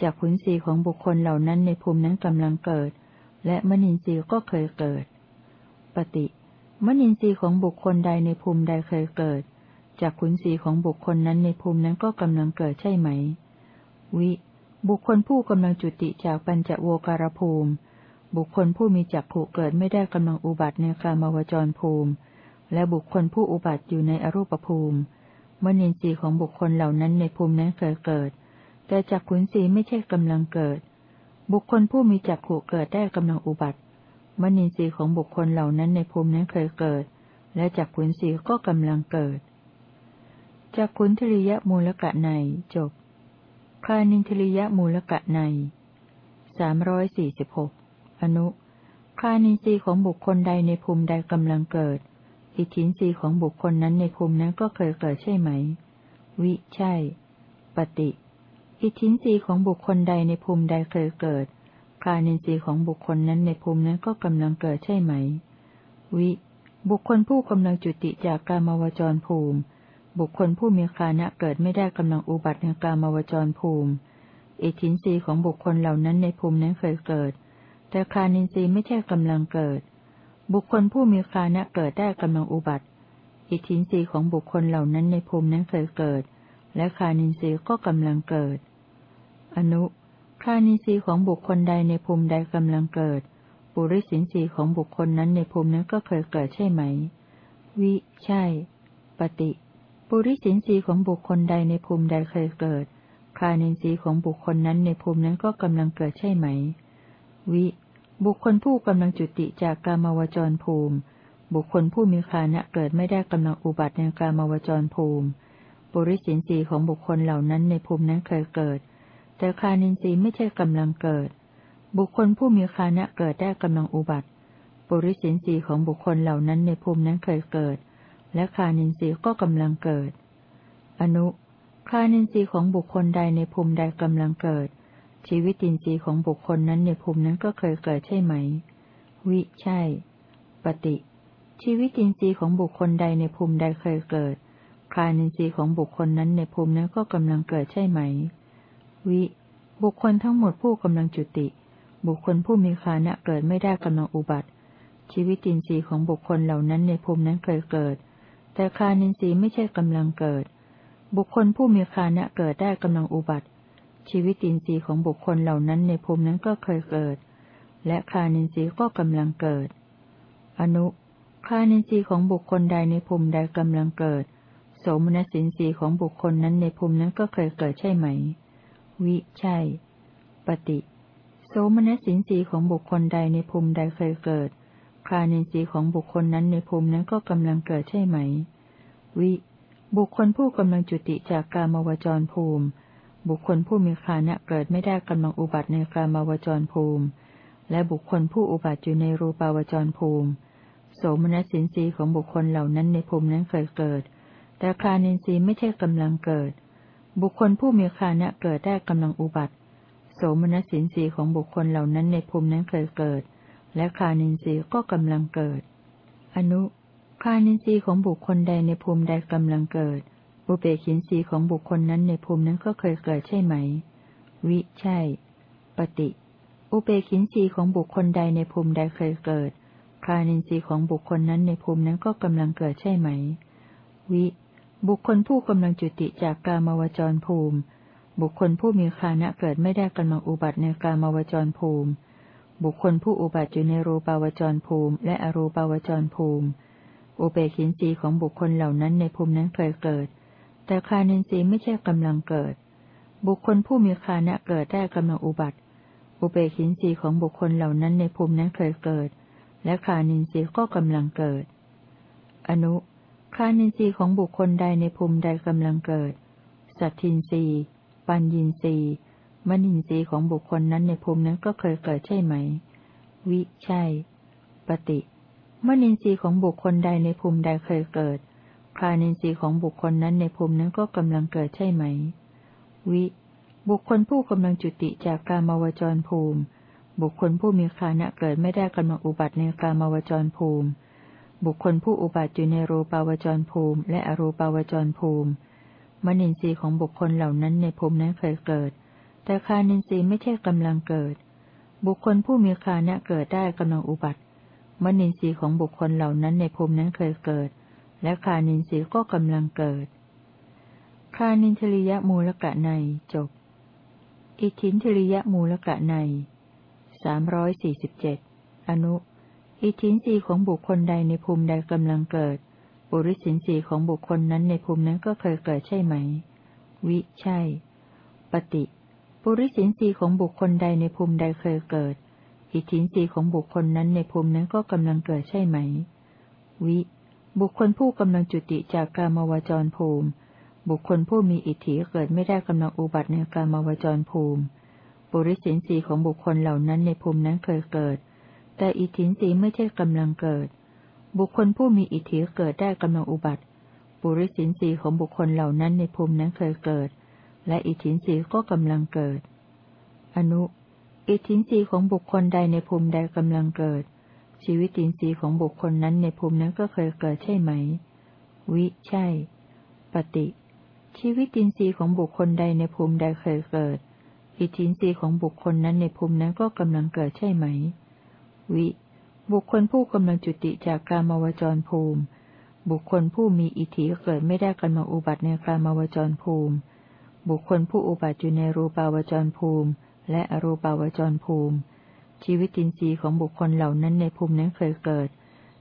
จากขุนศีของบุคคลเหล่านั้นในภูมินั้นกำลังเกิด และมณินทรีย์ก็เคยเกิด ปฏิมนินทรีย์ของบุคคลใดในภูมิใดเคยเกิดจากขุนศีของบุคคลนั้นในภูมินั้นก็กำลังเกิดใช่ไหม วิ บุคคลผู้กำลังจุติจากปัญจโวการภูมิ บุคคลผู้มีจักขู่เกิดไม่ได้กำลังอุบัติในกามวจรภูมิ และบุคคลผู้อุบัติอยู่ในอรูปภูมิ มนินทรีย์ของบุคคลเหล่านั้นในภูมินั้นเคยเกิด แต่จากขุนศีไม่ใช่กำลังเกิด บุคคลผู้มีจักขู่เกิดได้กำลังอุบัติมนินทรีย์ของบุคคลเหล่านั้นในภูมินั้นเคยเกิด และจากขุนศีก็กำลังเกิดจากขุนทริยมูลกะในจบคานินทริยมูลกะในสามร้อยสี่สิบหกอนุคานินทรีย์ของบุคคลใดในภูมิใดกำลังเกิด อิทธินรีของบุคคลนั้นในภูมินั้นก็เคยเกิดใช่ไหม วิ ใช่ ปฏิ อิทธินรีของบุคคลใดในภูมิใดเคยเกิด คานินทรีย์ของบุคคลนั้นในภูมินั้นก็กำลังเกิดใช่ไหม วิ บุคคลผู้กำลังจุติจากกามวจรภูมิ บุคคลผู้มีคานะเกิดไม่ได้กำลังอุบัติในกามวจรภูมิ อิทธินรีของบุคคลเหล่านั้นในภูมินั้นเคยเกิด แต่คานินทรีย์ไม่ใช่กำลังเกิด บุคคลผู้มีคานะเกิดได้กำลังอุบัติ อิทธินรีของบุคคลเหล่านั้นในภูมินั้นเคยเกิด และคานินทรีย์ก็กำลังเกิด อนุคานิสีของบุคคลใดในภูมิใดกำลังเกิด ปุริสินสีของบุคคลนั้นในภูมินั้นก็เคยเกิดใช่ไหม วิ ใช่ ปฏิ ปุริสินสีของบุคคลใดในภูมิใดเคยเกิด คานินสีของบุคคลนั้นในภูมินั้นก็กำลังเกิดใช่ไหม วิ บุคคลผู้กำลังจุติจากกามวจรภูมิ บุคคลผู้มีคานะเกิดไม่ได้กำลังอุบัติในกามวจรภูมิปุริสินสีของบุคคลเหล่านั้นในภูมินั้นเคยเกิด แต่คานินทรีย์ไม่ใช่กำลังเกิด บุคคลผู้มีคานะเกิดได้กำลังอุบัติปุริสินทรีของบุคคลเหล่านั้นในภูมินั้นเคยเกิด และคานินทรีย์ก็กำลังเกิด อนุคานินทรีย์ของบุคคลใดในภูมิใดกำลังเกิด ชีวิตินทรีย์ของบุคคลนั้นในภูมินั้นก็เคยเกิดใช่ไหม วิ ใช่ ปฏิ ชีวิตินทรีย์ของบุคคลใดในภูมิใดเคยเกิด คานินทรีย์ของบุคคลนั้นในภูมินั้นก็กำลังเกิดใช่ไหม วิ บุคคลทั้งหมดผู้กำลังจุติ บุคคลผู้มีคานะเกิดไม่ได้กำลังอุบัติ ชีวิตินทรีย์ของบุคคลเหล่านั้นในภูมินั้นเคยเกิด แต่คานินทรีย์ไม่ใช่กำลังเกิด บุคคลผู้มีคานะเกิดได้กำลังอุบัติ ชีวิตินทรีย์ของบุคคลเหล่านั้นในภูมินั้นก็เคยเกิด และคานินทรีย์ก็กำลังเกิด อนุคานินทรีย์ของบุคคลใดในภูมิใดกำลังเกิด โสมนัสินทรีย์ของบุคคลนั้นในภูมินั้นก็เคยเกิดใช่ไหม วิใช่ ปฏิโสมนัสินสีของบุคคลใดในภูมิใดเคยเกิด คานินสีของบุคคลนั้นในภูมินั้นก็กำลังเกิดใช่ไหม วิ บุคคลผู้กำลังจุติจากกามวจรภูมิ บุคคลผู้มีคานะเกิดไม่ได้กำลังอุบัติในกามวจรภูมิ และบุคคลผู้อุบัติอยู่ในรูปาวจรภูมิ โสมนัสสินสีของบุคคลเหล่านั้นในภูมินั้นเคยเกิด แต่คานินสีไม่ใช่กำลังเกิด บุคคลผู้มีคานะเกิดได้กำลังอุบัติ โสมนัสสินสีของบุคคลเหล่านั้นในภูมินั้นเคยเกิด และคานินทรีย์ก็กำลังเกิด อนุคานินทรีย์ของบุคคลใดในภูมิใดกำลังเกิด อุเบกินทรีของบุคคลนั้นในภูมินั้นก็เคยเกิดใช่ไหม วิ ใช่ ปฏิ อุเบกินทรีของบุคคลใดในภูมิใดเคยเกิดคานินทรีย์ของบุคคลนั้นในภูมินั้นก็กำลังเกิดใช่ไหม วิ บุคคลผู้กำลังจุติจากกามวจรภูมิ บุคคลผู้มีคานะเกิดไม่ได้กำลังอุบัติในกามวจรภูมิ บุคคลผู้อุบัติอยู่ในรูปาวจรภูมิ และอรูปาวจรภูมิ อุเบกินสีของบุคคลเหล่านั้นในภูมินั้นเคยเกิด แต่คานินทรีย์ไม่ใช่กำลังเกิด บุคคลผู้มีคานะเกิดได้กำลังอุบัติ อุเบกินสีของบุคคลเหล่านั้นในภูมินั้นเคยเกิด และคานินทรีย์ก็กำลังเกิด อนุคานินทรีย์ของบุคคลใดในภูมิใดกำลังเกิด สัตทินทรีย์ปัญญินทรีย์มณินทรีย์ของบุคคลนั้นในภูมินั้นก็เคยเกิดใช่ไหม วิใช่ ปฏิมณินทรีย์ของบุคคลใดในภูมิใดเคยเกิด คานินทรีย์ของบุคคลนั้นในภูมินั้นก็กำลังเกิดใช่ไหม วิ บุคคลผู้กำลังจุติจากกามาวจรภูมิ บุคคลผู้มีคานะเกิดไม่ได้กำลังอุบัติในกามาวจรภูมิ บุคคลผู้อุบัติอยู่ในรูปาวจรภูมิ และอรูปาวจรภูมิ มนินทรีย์ของบุคคลเหล่านั้นในภูมินั้นเคยเกิด แต่คานินทรีย์ไม่ใช่กำลังเกิด บุคคลผู้มีคานะเกิดได้กำลังอุบัติ มนินทรีย์ของบุคคลเหล่านั้นในภูมินั้นเคยเกิด และคานินทรีย์ก็กำลังเกิด คานินทริยมูลกะในจบ อิทินทริยมูลกะในสามร้อยสี่สิบเจ็ดอนุ อิทินรีของบุคคลใดในภูมิใดกำลังเกิด ปุริสินสีของบุคคลนั้นในภูมินั้นก็เคยเกิดใช่ไหม วิ ใช่ ปฏิ ปุริสินสีของบุคคลใดในภูมิใดเคยเกิด อิทินรีของบุคคลนั้นในภูมินั้นก็กำลังเกิดใช่ไหม วิ บุคคลผู้กำลังจุติจากกามวจรภูมิ บุคคลผู้มีอิทธิเกิดไม่ได้กำลังอุบัติในกามวจรภูมิ ปุริสินสีของบุคคลเหล่านั้นในภูมินั้นเคยเกิด แต่อิทธินสีไม่ใช่กำลังเกิด บุคคลผู้มีอิทธิเกิดได้กำลังอุบัติ ปุริสินสีของบุคคลเหล่านั้นในภูมินั้นเคยเกิด และอิทธินสีก็กำลังเกิด อนุ อิทธินสีของบุคคลใดในภูมิใดกำลังเกิด ชีวิตินทรีย์ของบุคคลนั้นในภูมินั้นก็เคยเกิดใช่ไหม วิ ใช่ ปฏิ ชีวิตินทรีย์ของบุคคลใดในภูมิใดเคยเกิด อิทินทรีย์ของบุคคลนั้นในภูมินั้นก็กำลังเกิดใช่ไหม วิ บุคคลผู้กำลังจุติจากกามวจรภูมิ บุคคลผู้มีอิทธิเกิดไม่ได้กำลังอุบัติในกามวจรภูมิ บุคคลผู้อุบัติอยู่ในรูปาวจรภูมิ และอรูปาวจรภูมิ ชีวิตินทรีย์ของบุคคลเหล่านั้นในภูมินั้นเคยเกิด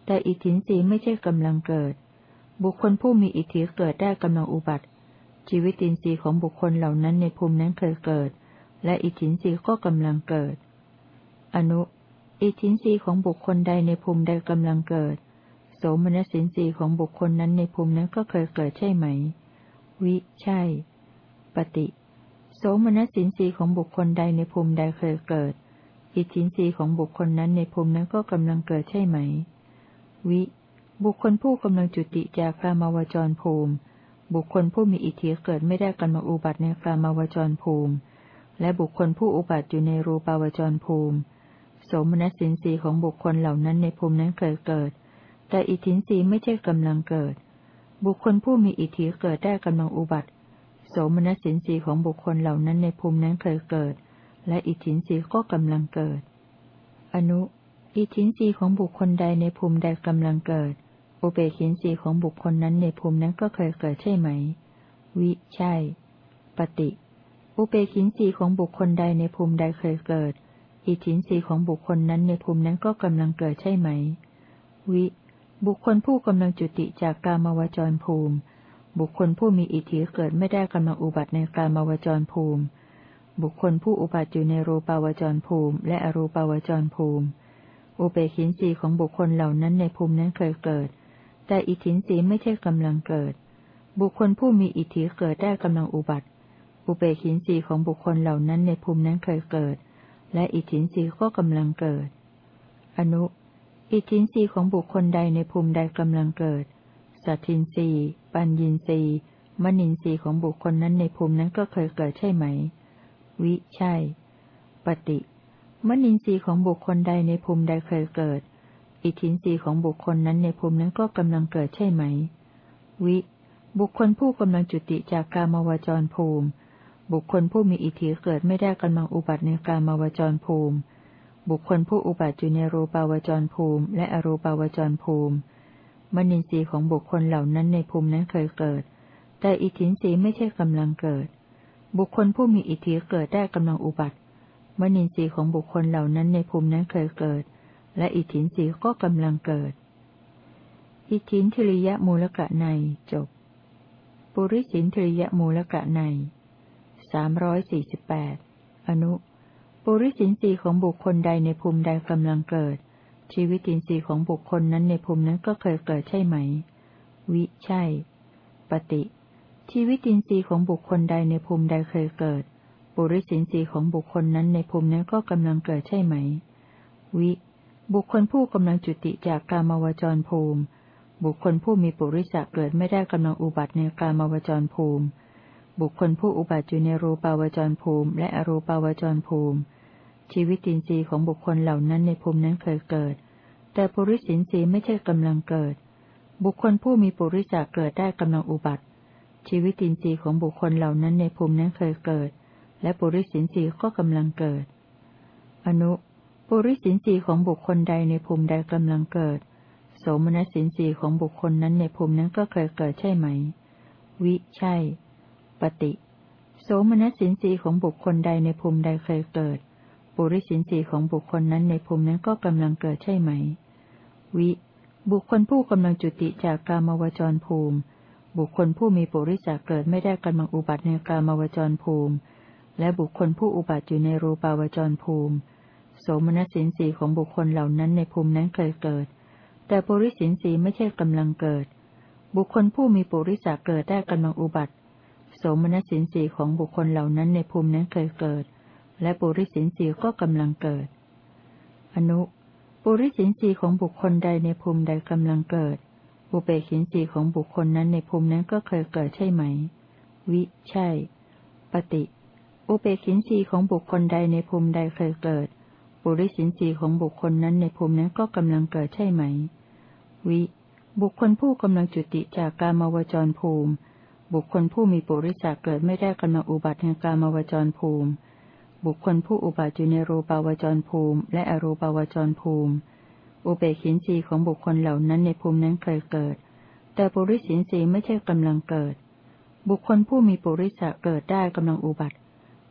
แต่อิทธินทรีย์ไม่ใช่กำลังเกิด บุคคลผู้มีอิทธิเกิดได้กำลังอุบัติ ชีวิตินทรีย์ของบุคคลเหล่านั้นในภูมินั้นเคยเกิด และอิทธินทรีย์ก็กำลังเกิด อนุ อิทธินทรีย์ของบุคคลใดในภูมิใดกำลังเกิด โสมนัสินทรีย์ของบุคคลนั้นในภูมินั้นก็เคยเกิดใช่ไหม วิ ใช่ ปฏิ โสมนัสินทรีย์ของบุคคลใดในภูมิใดเคยเกิด อิทธินรีของบุคคลนั้นในภูมินั้นก็กำลังเกิดใช่ไหม วิ บุคคลผู้กำลังจุติจากกามาวจรภูมิ บุคคลผู้มีอิทธิเกิดไม่ได้กำลังอุบัติในกามาวจรภูมิ และบุคคลผู้อุบัติอยู่ในรูปาวจรภูมิ สมณสินสีของบุคคลเหล่านั้นในภูมินั้นเคยเกิด แต่อิทธินรีไม่ใช่กำลังเกิด บุคคลผู้มีอิทธิเกิดได้กำลังอุบัติ โสมนัสินสีของบุคคลเหล่านั้นในภูมินั้นเคยเกิด และอิทินรีก็กำลังเกิด อนุ อิทินรีของบุคคลใดในภูมิใดกำลังเกิด อุเบกินรีของบุคคลนั้นในภูมินั้นก็เคยเกิดใช่ไหม วิ ใช่ ปฏิ อุเบกินรีของบุคคลใดในภูมิใดเคยเกิด อิทินรีของบุคคลนั้นในภูมินั้นก็กำลังเกิดใช่ไหม วิ บุคคลผู้กำลังจุติจากกามวจรภูมิ บุคคลผู้มีอิทธิเกิดไม่ได้กำลังอุบัติในกามวจรภูมิ บุคคลผู้อุบัติอยู่ในรูปาวจรภูมิและอรูปาวจรภูมิ อุเบกินสีของบุคคลเหล่านั้นในภูมินั้นเคยเกิด แต่อิทินสีไม่ใช่กำลังเกิด บุคคลผู้มีอิทธิเกิดได้กำลังอุบัติ อุเบกินสีของบุคคลเหล่านั้นในภูมินั้นเคยเกิด และอิทินสีก็กำลังเกิด อนุ อิทินสีของบุคคลใดในภูมิใดกำลังเกิด สัตทินสีปัญญินสีมณินสีของบุคคลนั้นในภูมินั้นก็เคยเกิดใช่ไหม วิใช่ ปฏิมนินทรีย์ของบุคคลใดในภูมิใดเคยเกิด อิทธินทรีย์ของบุคคลนั้นในภูมินั้นก็กำลังเกิดใช่ไหม วิ บุคคลผู้กำลังจุติจากกามวจรภูมิ บุคคลผู้มีอิทธิเกิดไม่ได้กำลังอุบัติในกามวจรภูมิ บุคคลผู้อุบัติอยู่ในรูปาวจรภูมิ และอรูปาวจรภูมิ มนินทรีย์ของบุคคลเหล่านั้นในภูมินั้นเคยเกิด แต่อิทธินทรีย์ไม่ใช่กำลังเกิด บุคคลผู้มีอิทธิเกิดได้กำลังอุบัติมนินทรีย์ของบุคคลเหล่านั้นในภูมินั้นเคยเกิด และอิทธินทรีย์ก็กำลังเกิด อิทธินทริยมูลกะในจบ ปุริสินทริยมูลกะในสามร้อยสี่สิบแปดอนุ ปุริสินทรีย์ของบุคคลใดในภูมิใดกำลังเกิด ชีวิตินทรีย์ของบุคคลนั้นในภูมินั้นก็เคยเกิดใช่ไหม วิใช่ ปฏิ ชีวิตินทรีย์ของบุคคลใดในภูมิใดเคยเกิด ปุริสินทรีย์ของบุคคลนั้นในภูมินั้นก็กำลังเกิดใช่ไหม วิ บุคคลผู้กำลังจุติจากกามวจรภูมิ บุคคลผู้มีปุริสะเกิดไม่ได้กำลังอุบัติในกามาวจรภูมิ บุคคลผู้อุบัติอยู่ในรูปาวจรภูมิ และอรูปาวจรภูมิ ชีวิตินทรีย์ของบุคคลเหล่านั้นในภูมินั้นเคยเกิด แต่ปุริสินทรีย์ไม่ใช่กำลังเกิด บุคคลผู้มีปุริสะเกิดได้กำลังอุบัติ ชีวิตินทรีย์ของบุคคลเหล่านั้นในภูมินั้นเคยเกิด และปุริสินทรีย์ก็กำลังเกิด อนุ ปุริสินทรีย์ของบุคคลใดในภูมิใดกำลังเกิด โสมนัสสินทรีย์ของบุคคลนั้นในภูมินั้นก็เคยเกิดใช่ไหม วิ ใช่ ปฏิ โสมนัสสินทรีย์ของบุคคลใดในภูมิใดเคยเกิด ปุริสินทรีย์ของบุคคลนั้นในภูมินั้นก็กำลังเกิดใช่ไหม วิ บุคคลผู้กำลังจุติจากกามวจรภูมิ บุคคลผู้มีปุริสาเกิดไม่ได้กำลังอุบัติในกามวจรภูมิ และบุคคลผู้อุบัติอยู่ในรูปาวจรภูมิ โสมนัสสินสีของบุคคลเหล่านั้นในภูมินั้นเคยเกิด แต่ปุริสินสีไม่ใช่กำลังเกิด บุคคลผู้มีปุริสาเกิดได้กำลังอุบัติ โสมนัสสินสีของบุคคลเหล่านั้นในภูมินั้นเคยเกิด และปุริสินสีก็กำลังเกิด อนุปุริสินสีของบุคคลใดในภูมิใดกำลังเกิด อุเบกินสีของบุคคลนั้นในภูมินั้นก็เคยเกิดใช่ไหม วิ ใช่ ปฏิ อุเบกินสีของบุคคลใดในภูมิใดเคยเกิด ปุริสินสีของบุคคลนั้นในภูมินั้นก็กำลังเกิดใช่ไหม วิ บุคคลผู้กำลังจุติจากกามาวจรภูมิ บุคคลผู้มีปุริสาเกิดไม่ได้กำลังอุบัติแห่งกามาวจรภูมิ บุคคลผู้อุบัติอยู่ในรูปาวจรภูมิ และอรูปาวจรภูมิ อุเบกินสีของบุคคลเหล่านั้นในภูมินั้นเคยเกิด แต่ปุริสินสีไม่ใช่กำลังเกิด บุคคลผู้มีปุริสาเกิดได้กำลังอุบัติ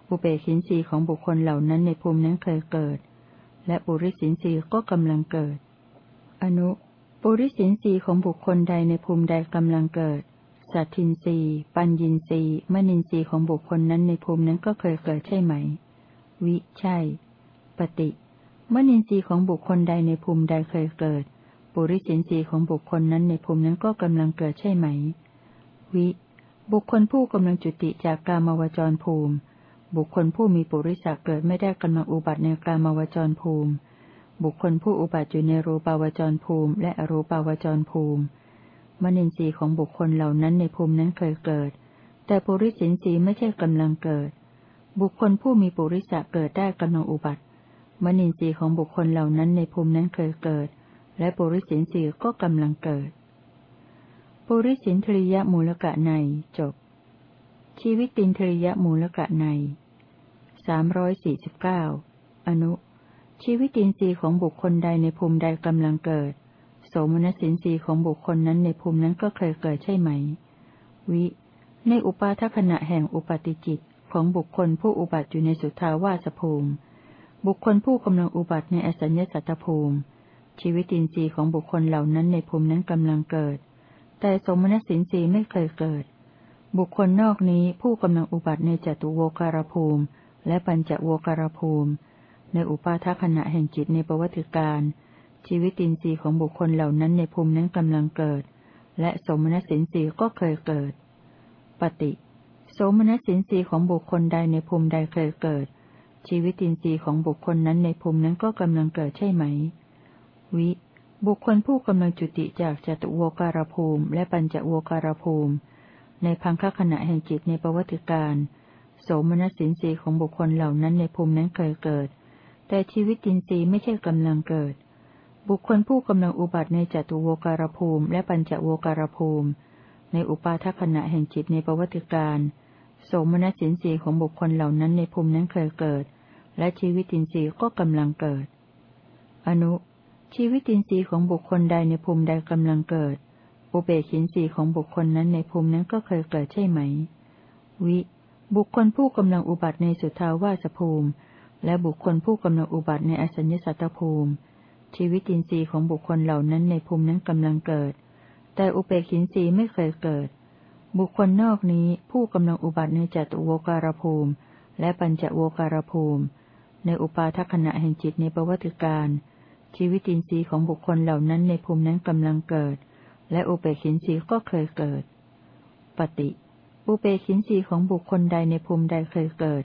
อุเบกินสีของบุคคลเหล่านั้นในภูมินั้นเคยเกิด และปุริสินสีก็กำลังเกิด อนุ ปุริสินสีของบุคคลใดในภูมิใดกำลังเกิด สัตทินสีปัญญินสีมณินสีของบุคคลนั้นในภูมินั้นก็เคยเกิดใช่ไหม วิ ใช่ ปฏิ มณินทรีย์ของบุคคลใดในภูมิใดเคยเกิด ปุริสินทรีย์ของบุคคลนั้นในภูมินั้นก็กำลังเกิดใช่ไหม วิ บุคคลผู้กำลังจุติจากกามวจรภูมิ บุคคลผู้มีปุริสักเกิดไม่ได้กำลังอุบัติในกามาวจรภูมิ บุคคลผู้อุบัติอยู่ในรูปาวจรภูมิ และอรูปาวจรภูมิ มนินทรีย์ของบุคคลเหล่านั้นในภูมินั้นเคยเกิด แต่ปุริสินทรีย์ไม่ใช่กำลังเกิด บุคคลผู้มีปุริสักเกิดได้กำลังอุบัติ มนินทรีย์ของบุคคลเหล่านั้นในภูมินั้นเคยเกิด และปุริสินทรีย์ก็กำลังเกิด ปุริสินทริยมูลกะในจบ ชีวิตตินทริยมูลกะในสามร้อยสี่สิบเก้าอนุ ชีวิตินทรีย์ของบุคคลใดในภูมิใดกำลังเกิด โสมนัสินทรีย์ของบุคคลนั้นในภูมินั้นก็เคยเกิดใช่ไหม วิ ในอุปาทขณะแห่งอุปาติจิตของบุคคลผู้อุบัติอยู่ในสุทาวาสภูมิ บุคคลผู้กำลังอุบัติในอสัญญสัตตภูมิ ชีวิตินทรีย์ของบุคคลเหล่านั้นในภูมินั้นกำลังเกิด แต่สมณสินทรีย์ไม่เคยเกิด บุคคลนอกนี้ผู้กำลังอุบัติในจตุโวการภูมิ และปัญจโวการภูมิ ในอุปาทขณะแห่งจิตในประวัติการ ชีวิตินทรีย์ของบุคคลเหล่านั้นในภูมินั้นกำลังเกิด และสมณสินทรีย์ก็เคยเกิด ปฏิ โสมณสินทรีย์ของบุคคลใดในภูมิใดเคยเกิด ชีวิตินทรีย์ของบุคคลนั้นในภูมินั้นก็กำลังเกิดใช่ไหม วิ บุคคลผู้กำลังจุติจากจตุวการภูมิ และปัญจวการภูมิ ในพังคขณะแห่งจิตในประวัติการโสมนัสสินสีของบุคคลเหล่านั้นในภูมินั้นเคยเกิด แต่ชีวิตินทรีย์ไม่ใช่กำลังเกิด บุคคลผู้กำลังอุบัติในจตุวการภูมิ และปัญจวการภูมิ ในอุปาทขณะแห่งจิตในประวัติการ โสมนัสินสีของบุคคลเหล่านั้นในภูมินั้นเคยเกิด และชีวิตินทรีย์ก็กำลังเกิด อนุ ชีวิตินทรีย์ของบุคคลใดในภูมิใดกำลังเกิด อุเบกินทรีย์ของบุคคลนั้นในภูมินั้นก็เคยเกิดใช่ไหม วิ บุคคลผู้กำลังอุบัติในสุทาวาสภูมิ และบุคคลผู้กำลังอุบัติในอสัญญสัตตภูมิ ชีวิตินทรีย์ของบุคคลเหล่านั้นในภูมินั้นกำลังเกิด แต่อุเบกินทรีย์ไม่เคยเกิด บุคคลนอกนี้ผู้กำลังอุบัติในจัตุโวการภูมิ และปัญจโวการภูมิ ในอุปาทขณะแห่งจิตในประวัติการ ชีวิตินทรีย์ของบุคคลเหล่านั้นในภูมินั้นกำลังเกิด และอุเบกินทรีย์ก็เคยเกิด ปฏิอุเบกินสีของบุคคลใดในภูมิใดเคยเกิด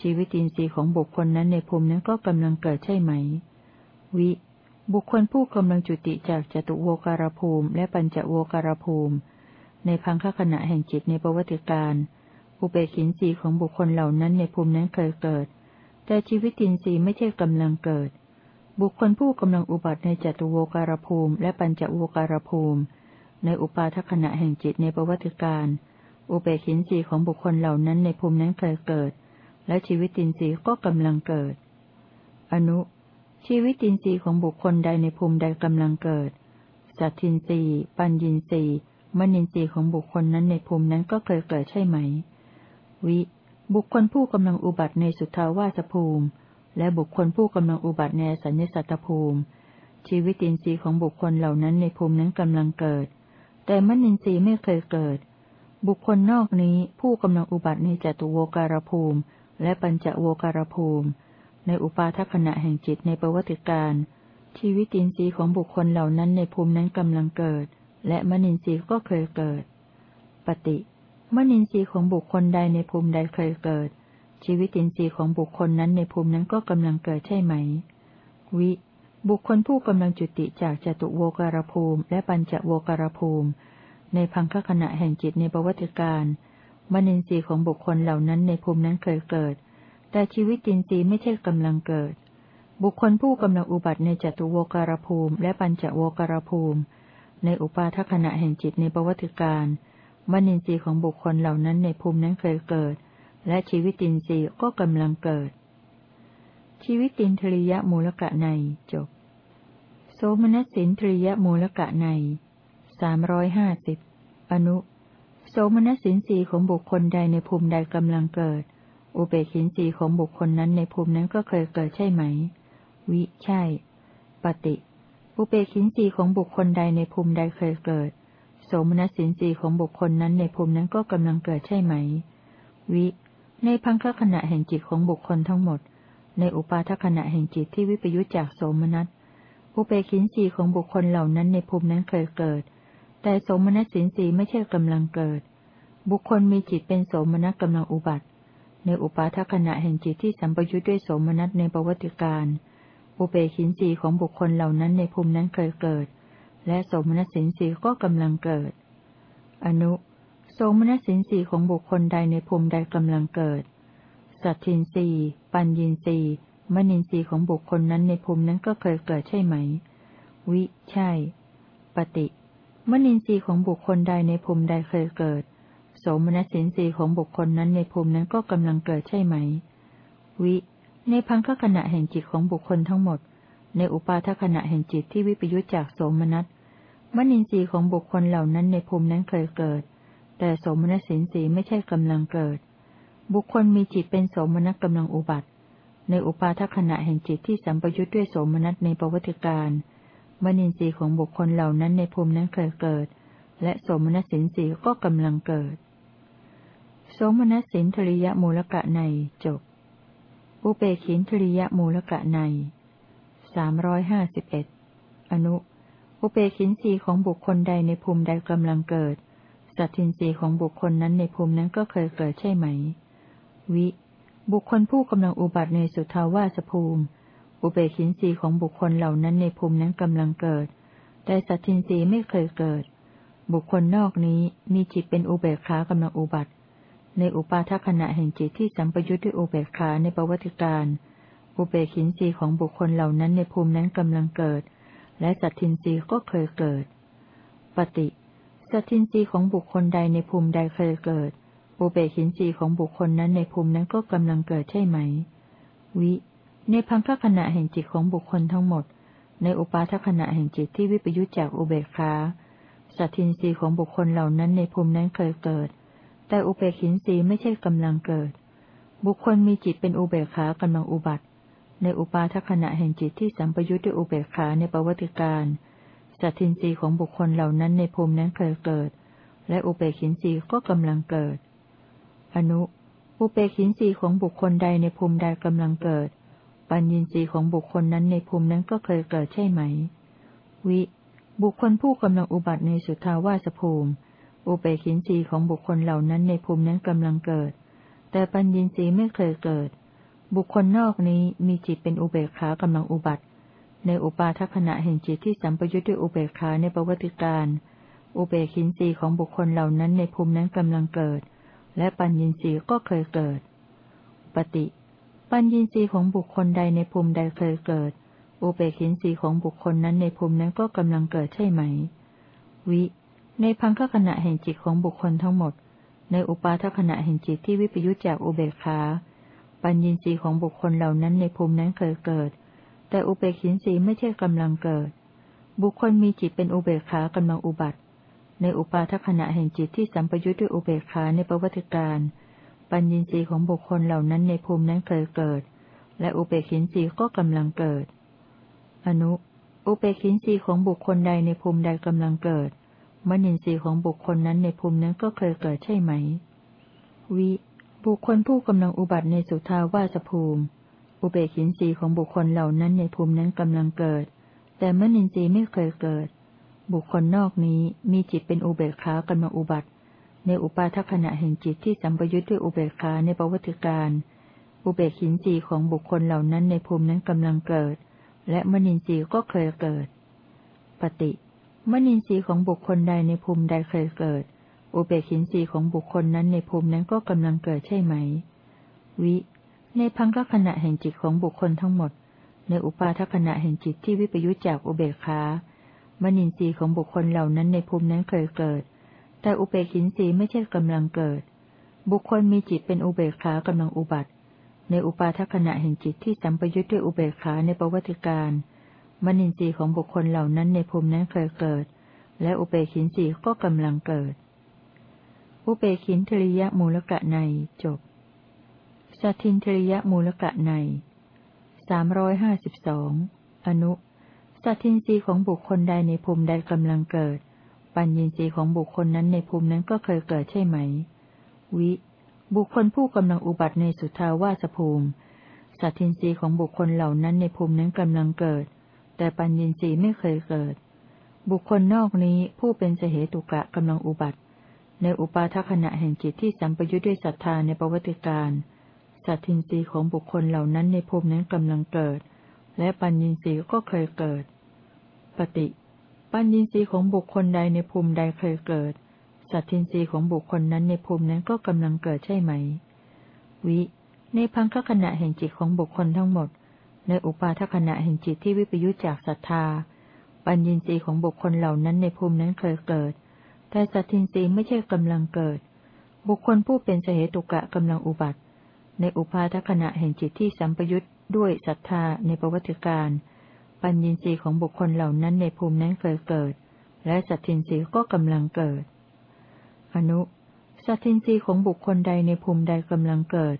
ชีวิตินทรีย์ของบุคคลนั้นในภูมินั้นก็กำลังเกิดใช่ไหม วิบุคคลผู้กำลังจุติจากจตุโวการภูมิ และปัญจโวการภูมิ ในพังคขณะแห่งจิตในประวัติการอุเบกินสีของบุคคลเหล่านั้นในภูมินั้นเคยเกิด แต่ชีวิตินทรีย์ไม่ใช่กำลังเกิด บุคคลผู้กำลังอุบัติในจัตุโวการภูมิ และปัญจโวการภูมิ ในอุปาทขณะแห่งจิตในประวัติการอุเบกินสีของบุคคลเหล่านั้นในภูมินั้นเคยเกิด และชีวิตินทรีย์ก็กำลังเกิด อนุ ชีวิตินทรีย์ของบุคคลใดในภูมิใดกำลังเกิดสัตทินทรีย์ปัญญินทรีย์ มณินทรีย์ของบุคคลนั้นในภูมินั้นก็เคยเกิดใช่ไหม วิ บุคคลผู้กำลังอุบัติในสุทธาวาสภูมิ และบุคคลผู้กำลังอุบัติในสัญญสัตตภูมิ ชีวิตินทรีย์ของบุคคลเหล่านั้นในภูมินั้นกำลังเกิด แต่มณินทรีย์ไม่เคยเกิด บุคคลนอกนี้ผู้กำลังอุบัติในจตุโวการภูมิ และปัญจโวการภูมิ ในอุปาทขณะแห่งจิตในประวัติการชีวิตินทรีย์ของบุคคลเหล่านั้นในภูมินั้นกำลังเกิด และมนินทรีย์ก็เคยเกิด ปฏิ มนินทรีย์ของบุคคลใดในภูมิใดเคยเกิด ชีวิตินทรีย์ของบุคคลนั้นในภูมินั้นก็กำลังเกิดใช่ไหม วิ บุคคลผู้กำลังจุติจากจตุโวการภูมิ และปัญจโวการภูมิ ในพังคขณะแห่งจิตในประวัติการมนินทรีย์ของบุคคลเหล่านั้นในภูมินั้นเคยเกิด แต่ชีวิตินทรีย์ไม่ใช่กำลังเกิด บุคคลผู้กำลังอุบัติในจตุโวการภูมิ และปัญจโวการภูมิ ในอุปาทขณะแห่งจิตในประวัติการมนินทรีย์ของบุคคลเหล่านั้นในภูมินั้นเคยเกิด และชีวิตินทรีย์ก็กำลังเกิด ชีวิตินทริยมูลกะในจบ โสมนัสสินทริยมูลกะในสามร้อยห้าสิบอนุ โสมนัสินสีของบุคคลใดในภูมิใดกำลังเกิด อุเบกินสีของบุคคลนั้นในภูมินั้นก็เคยเกิดใช่ไหม วิ ใช่ ปฏิ อุเบกินสีของบุคคลใดในภูมิใดเคยเกิด โสมนัสสินสีของบุคคลนั้นในภูมินั้นก็กำลังเกิดใช่ไหม วิ ในพังคขณะแห่งจิตของบุคคลทั้งหมด ในอุปาทขณะแห่งจิตที่วิปยุจจากโสมนัสอุเบกินสีของบุคคลเหล่านั้นในภูมินั้นเคยเกิด แต่โสมนัสสินสีไม่ใช่กำลังเกิด บุคคลมีจิตเป็นโสมนัสกำลังอุบัติ ในอุปาทขณะแห่งจิตที่สัมปยุทธ์ด้วยโสมนัสในประวัติการ อุเบกินสีของบุคคลเหล่านั้นในภูมินั้นเคยเกิด และโสมนัสสินสีก็กำลังเกิด อนุโสมนัสสินสีของบุคคลใดในภูมิใดกำลังเกิด สัตทินสีปัญญินสีมณินสีของบุคคลนั้นในภูมินั้นก็เคยเกิดใช่ไหม วิ ใช่ ปฏิ มนินทรีย์ของบุคคลใดในภูมิใดเคยเกิด โสมนัสินทรีย์ของบุคคลนั้นในภูมินั้นก็กำลังเกิดใช่ไหม วิ ในพังคขณะแห่งจิตของบุคคลทั้งหมด ในอุปาทขณะแห่งจิตที่วิปยุจจากโสมนัสมนินทรีย์ของบุคคลเหล่านั้นในภูมินั้นเคยเกิด แต่โสมนัสสินทรีย์ไม่ใช่กำลังเกิด บุคคลมีจิตเป็นโสมนัสกำลังอุบัติ ในอุปาทขณะแห่งจิตที่สัมปยุจด้วยโสมนัสในประวัติการมนินทรีย์ของบุคคลเหล่านั้นในภูมินั้นเคยเกิด และโสมนัสสินทรีย์ก็กำลังเกิด โสมนัสสินทริยมูลกะในจบ อุเปขินทริยมูลกะในสามร้อยห้าสิบเอ็ดอนุ อุเปขินสีของบุคคลใดในภูมิใดกำลังเกิด สัตทินสีของบุคคลนั้นในภูมินั้นก็เคยเกิดใช่ไหม วิ บุคคลผู้กำลังอุบัติในสุทาวาสภูมิ อุเบกินสีของบุคคลเหล่านั้นในภูมินั้นกำลังเกิด แต่สัตทินรีไม่เคยเกิด บุคคลนอกนี้มีจิตเป็นอุเบกขากำลังอุบัติ ในอุปาทขณะแห่งจิตที่สัมปยุทธ์ด้วยอุเบกขาในประวัติการอุเบกินสีของบุคคลเหล่านั้นในภูมินั้นกำลังเกิด และสัตทินรีก็เคยเกิด ปฏิสัตทินรีของบุคคลใดในภูมิใดเคยเกิด อุเบกินสีของบุคคลนั้นในภูมินั้นก็กำลังเกิดใช่ไหม วิ ในพังคขณะแห่งจิตของบุคคลทั้งหมด ในอุปาทขณะแห่งจิตที่วิปยุจจากอุเบกขาสัตทินรีของบุคคลเหล่านั้นในภูมินั้นเคยเกิด แต่อุเบกินรีไม่ใช่กำลังเกิด บุคคลมีจิตเป็นอุเบกขากำลังอุบัติ ในอุปาทขณะแห่งจิตที่สัมปยุจด้วยอุเบกขาในประวัติการสัตทินรีของบุคคลเหล่านั้นในภูมินั้นเคยเกิด และอุเบกินรีก็กำลังเกิด อนุ อุเบกินรีของบุคคลใดในภูมิใดกำลังเกิด ปัญญีสีของบุคคลนั้นในภูมินั้นก็เคยเกิดใช่ไหม วิ บุคคลผู้กำลังอุบัติในสุทาวาสภูมิ อุเบกินสีของบุคคลเหล่านั้นในภูมินั้นกำลังเกิด แต่ปัญญีสีไม่เคยเกิด บุคคลนอกนี้มีจิตเป็นอุเบกขากำลังอุบัติในในอุปาทขณะแห่งจิตที่สัมปยุทธ์ด้วยอุเบกขาในประวัติการอุเบกินสีของบุคคลเหล่านั้นในภูมินั้นกำลังเกิด และปัญญินสีก็เคยเกิด ปฏิ ปัญญินสีของบุคคลใดในภูมิใดเคยเกิด อุเบกินสีของบุคคลนั้นในภูมินั้นก็กำลังเกิดใช่ไหม วิ ในพังคขณะแห่งจิตของบุคคลทั้งหมด ในอุปาทขณะแห่งจิตที่วิปยุจจากอุเบกขา ปัญญินสีของบุคคลเหล่านั้นในภูมินั้นเคยเกิด แต่อุเบกินสีไม่ใช่กำลังเกิด บุคคลมีจิตเป็นอุเบกขากำลังอุบัติ ในอุปาทขณะแห่งจิตที่สัมปยุทธ์ด้วยอุเบกขาในประวัติการ ปัญญินสีของบุคคลเหล่านั้นในภูมินั้นเคยเกิด และอุเบกินสีก็กำลังเกิด อนุ อุเบกินสีของบุคคลใดในภูมิใดกำลังเกิด มณินทรีย์ของบุคคลนั้นในภูมินั้นก็เคยเกิดใช่ไหม วิ บุคคลผู้กำลังอุบัติในสุทาวาสภูมิ อุเบกินสีของบุคคลเหล่านั้นในภูมินั้นกำลังเกิด แต่มนินทรีย์ไม่เคยเกิด บุคคลนอกนี้มีจิตเป็นอุเบกขากำลังอุบัติ ในอุปาทขณะแห่งจิตที่สัมปยุทธ์ด้วยอุเบกขาในประวัติการอุเบกินสีของบุคคลเหล่านั้นในภูมินั้นกำลังเกิด และมนินทรีย์ก็เคยเกิด ปฏิ มนินทรีย์ของบุคคลใดในภูมิใดเคยเกิด อุเบกินสีของบุคคลนั้นในภูมินั้นก็กำลังเกิดใช่ไหม วิ ในพังคขณะแห่งจิตของบุคคลทั้งหมด ในอุปาทขณะแห่งจิตที่วิปยุจจากอุเบกขามนินทรีย์ของบุคคลเหล่านั้นในภูมินั้นเคยเกิด แต่อุเบกินทรีย์ไม่ใช่กำลังเกิด บุคคลมีจิตเป็นอุเบกขากำลังอุบัติ ในอุปาทขณะแห่งจิตที่สัมปยุจด้วยอุเบกขาในประวัติการ มนินทรีย์ของบุคคลเหล่านั้นในภูมินั้นเคยเกิด และอุเบกินทรีย์ก็กำลังเกิด อุเบกินทริยมูลกะในจบสัทินทริยมูลกะในสามร้อยห้าสิบสองอนุสัทินรีของบุคคลใดในภูมิใดกำลังเกิด ปัญญินรีของบุคคลนั้นในภูมินั้นก็เคยเกิดใช่ไหม วิ บุคคลผู้กำลังอุบัติในสุทาวาสภูมิสัทินรีของบุคคลเหล่านั้นในภูมินั้นกำลังเกิด แต่ปัญญินรีไม่เคยเกิด บุคคลนอกนี้ผู้เป็นเสเหตุกะกำลังอุบัติ ในอุปาทขณะแห่งจิตที่สัมปยุทธ์ด้วยศรัทธาในประวัติการสัตทินรีของบุคคลเหล่านั้นในภูมินั้นกำลังเกิด และปัญญินทรีก็เคยเกิด ปฏิ ปัญญินทรีของบุคคลใดในภูมิใดเคยเกิด สัตทินรีของบุคคลนั้นในภูมินั้นก็กำลังเกิดใช่ไหม วิ ในพังคขณะแห่งจิตของบุคคลทั้งหมด ในอุปาทขณะแห่งจิตที่วิปยุจจากศรัทธา ปัญญินทรีย์ของบุคคลเหล่านั้นในภูมินั้นเคยเกิด แต่สัตทินรีไม่ใช่กำลังเกิด บุคคลผู้เป็นเสหตุกะกำลังอุบัติ ในอุปาทขณะแห่งจิตที่สัมปยุตด้วยศรัทธาในประวัติการ ปัญญีสีของบุคคลเหล่านั้นในภูมินั้นเคยเกิด และสัตทินรีก็กำลังเกิด อนุ สัตทินรีของบุคคลใดในภูมิใดกำลังเกิด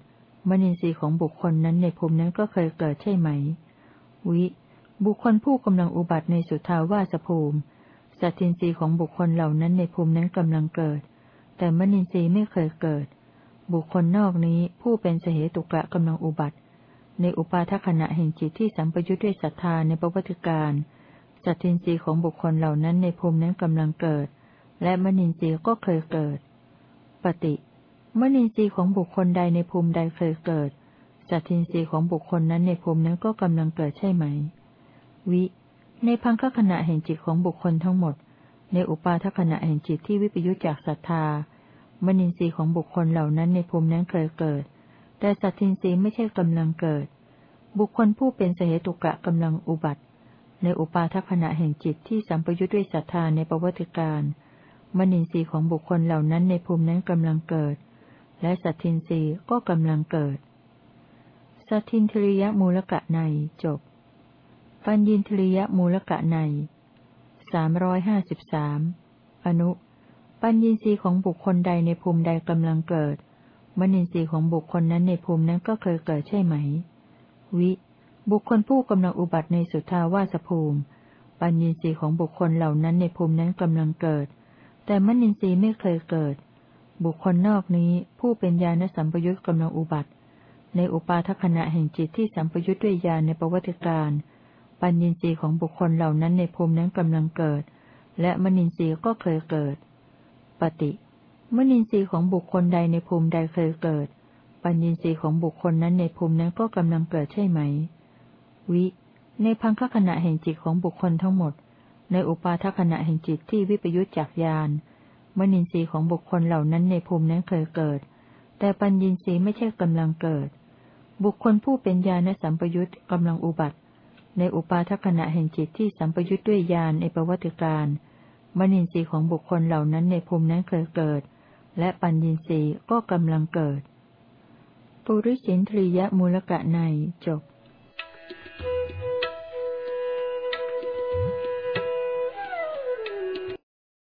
มณีสีของบุคคลนั้นในภูมินั้นก็เคยเกิดใช่ไหม วิ บุคคลผู้กำลังอุบัติในสุทาวาสภูมิ สัตทินรีของบุคคลเหล่านั้นในภูมินั้นกำลังเกิด แต่มณีสีไม่เคยเกิด บุคคลนอกนี้ผู้เป็นเสหตุกะกำลังอุบัติ ในอุปาทขณะแห่งจิตที่สัมปยุทธ์ด้วยศรัทธาในประวัติการสัตทินรีของบุคคลเหล่านั้นในภูมินั้นกำลังเกิด และมณินทรีย์ก็เคยเกิด ปฏิ มณินทรีย์ของบุคคลใดในภูมิใดเคยเกิด สัตทินรีของบุคคลนั้นในภูมินั้นก็กำลังเกิดใช่ไหม วิ ในพังคขณะแห่งจิตของบุคคลทั้งหมด ในอุปาทขณะแห่งจิตที่วิปยุจจากศรัทธามนินทรีย์ของบุคคลเหล่านั้นในภูมินั้นเคยเกิด แต่สัตทินทรีย์ไม่ใช่กำลังเกิด บุคคลผู้เป็นเสหตุกะกำลังอุบัติ ในอุปาทขณะแห่งจิตที่สัมปยุทธ์ด้วยศรัทธาในประวัติการมนินทรีย์ของบุคคลเหล่านั้นในภูมินั้นกำลังเกิด และสัตทินรีก็กำลังเกิด สัตทินทริยมูลกะในจบ ปัญญินทริยมูลกะในสามร้อยห้าสิบสามอนุ ปัญญีสีของบุคคลใดในภูมิใดกำลังเกิดมนินทรีย์ของบุคคลนั้นในภูมินั้นก็เคยเกิดใช่ไหม วิ บุคคลผู้กำลังอุบัติในสุทาวาสภูมิ ปัญญีสีของบุคคลเหล่านั้นในภูมินั้นกำลังเกิด แต่มนินทรีย์ไม่เคยเกิด บุคคลนอกนี้ผู้เป็นญาณสัมปยุตกำลังอุบัติ ในอุปาทขณะแห่งจิตที่สัมปยุตด้วยญาณในประวัติการปัญญีสีของบุคคลเหล่านั้นในภูมินั้นกำลังเกิด และมนินทรีย์ก็เคยเกิด ปฏิมนินทรีย์ของบุคคลใดในภูมิใดเคยเกิด ปัญญินทรีย์ของบุคคลนั้นในภูมินั้นก็กำลังเกิดใช่ไหม วิ ในพังคขณะแห่งจิตของบุคคลทั้งหมด ในอุปาทขณะแห่งจิตที่วิปยุจจากยาน มนินทรีย์ของบุคคลเหล่านั้นในภูมินั้นเคยเกิด แต่ปัญญินทรีย์ไม่ใช่กำลังเกิด บุคคลผู้เป็นญาณสัมปยุตกำลังอุบัติ ในอุปาทขณะแห่งจิตที่สัมปยุตด้วยญาณในประวัติการมนินทรีย์ของบุคคลเหล่านั้นในภูมินั้นเคยเกิด และปัญญินทรีย์ก็กำลังเกิด ปุริสินทรียมูลกะในจบ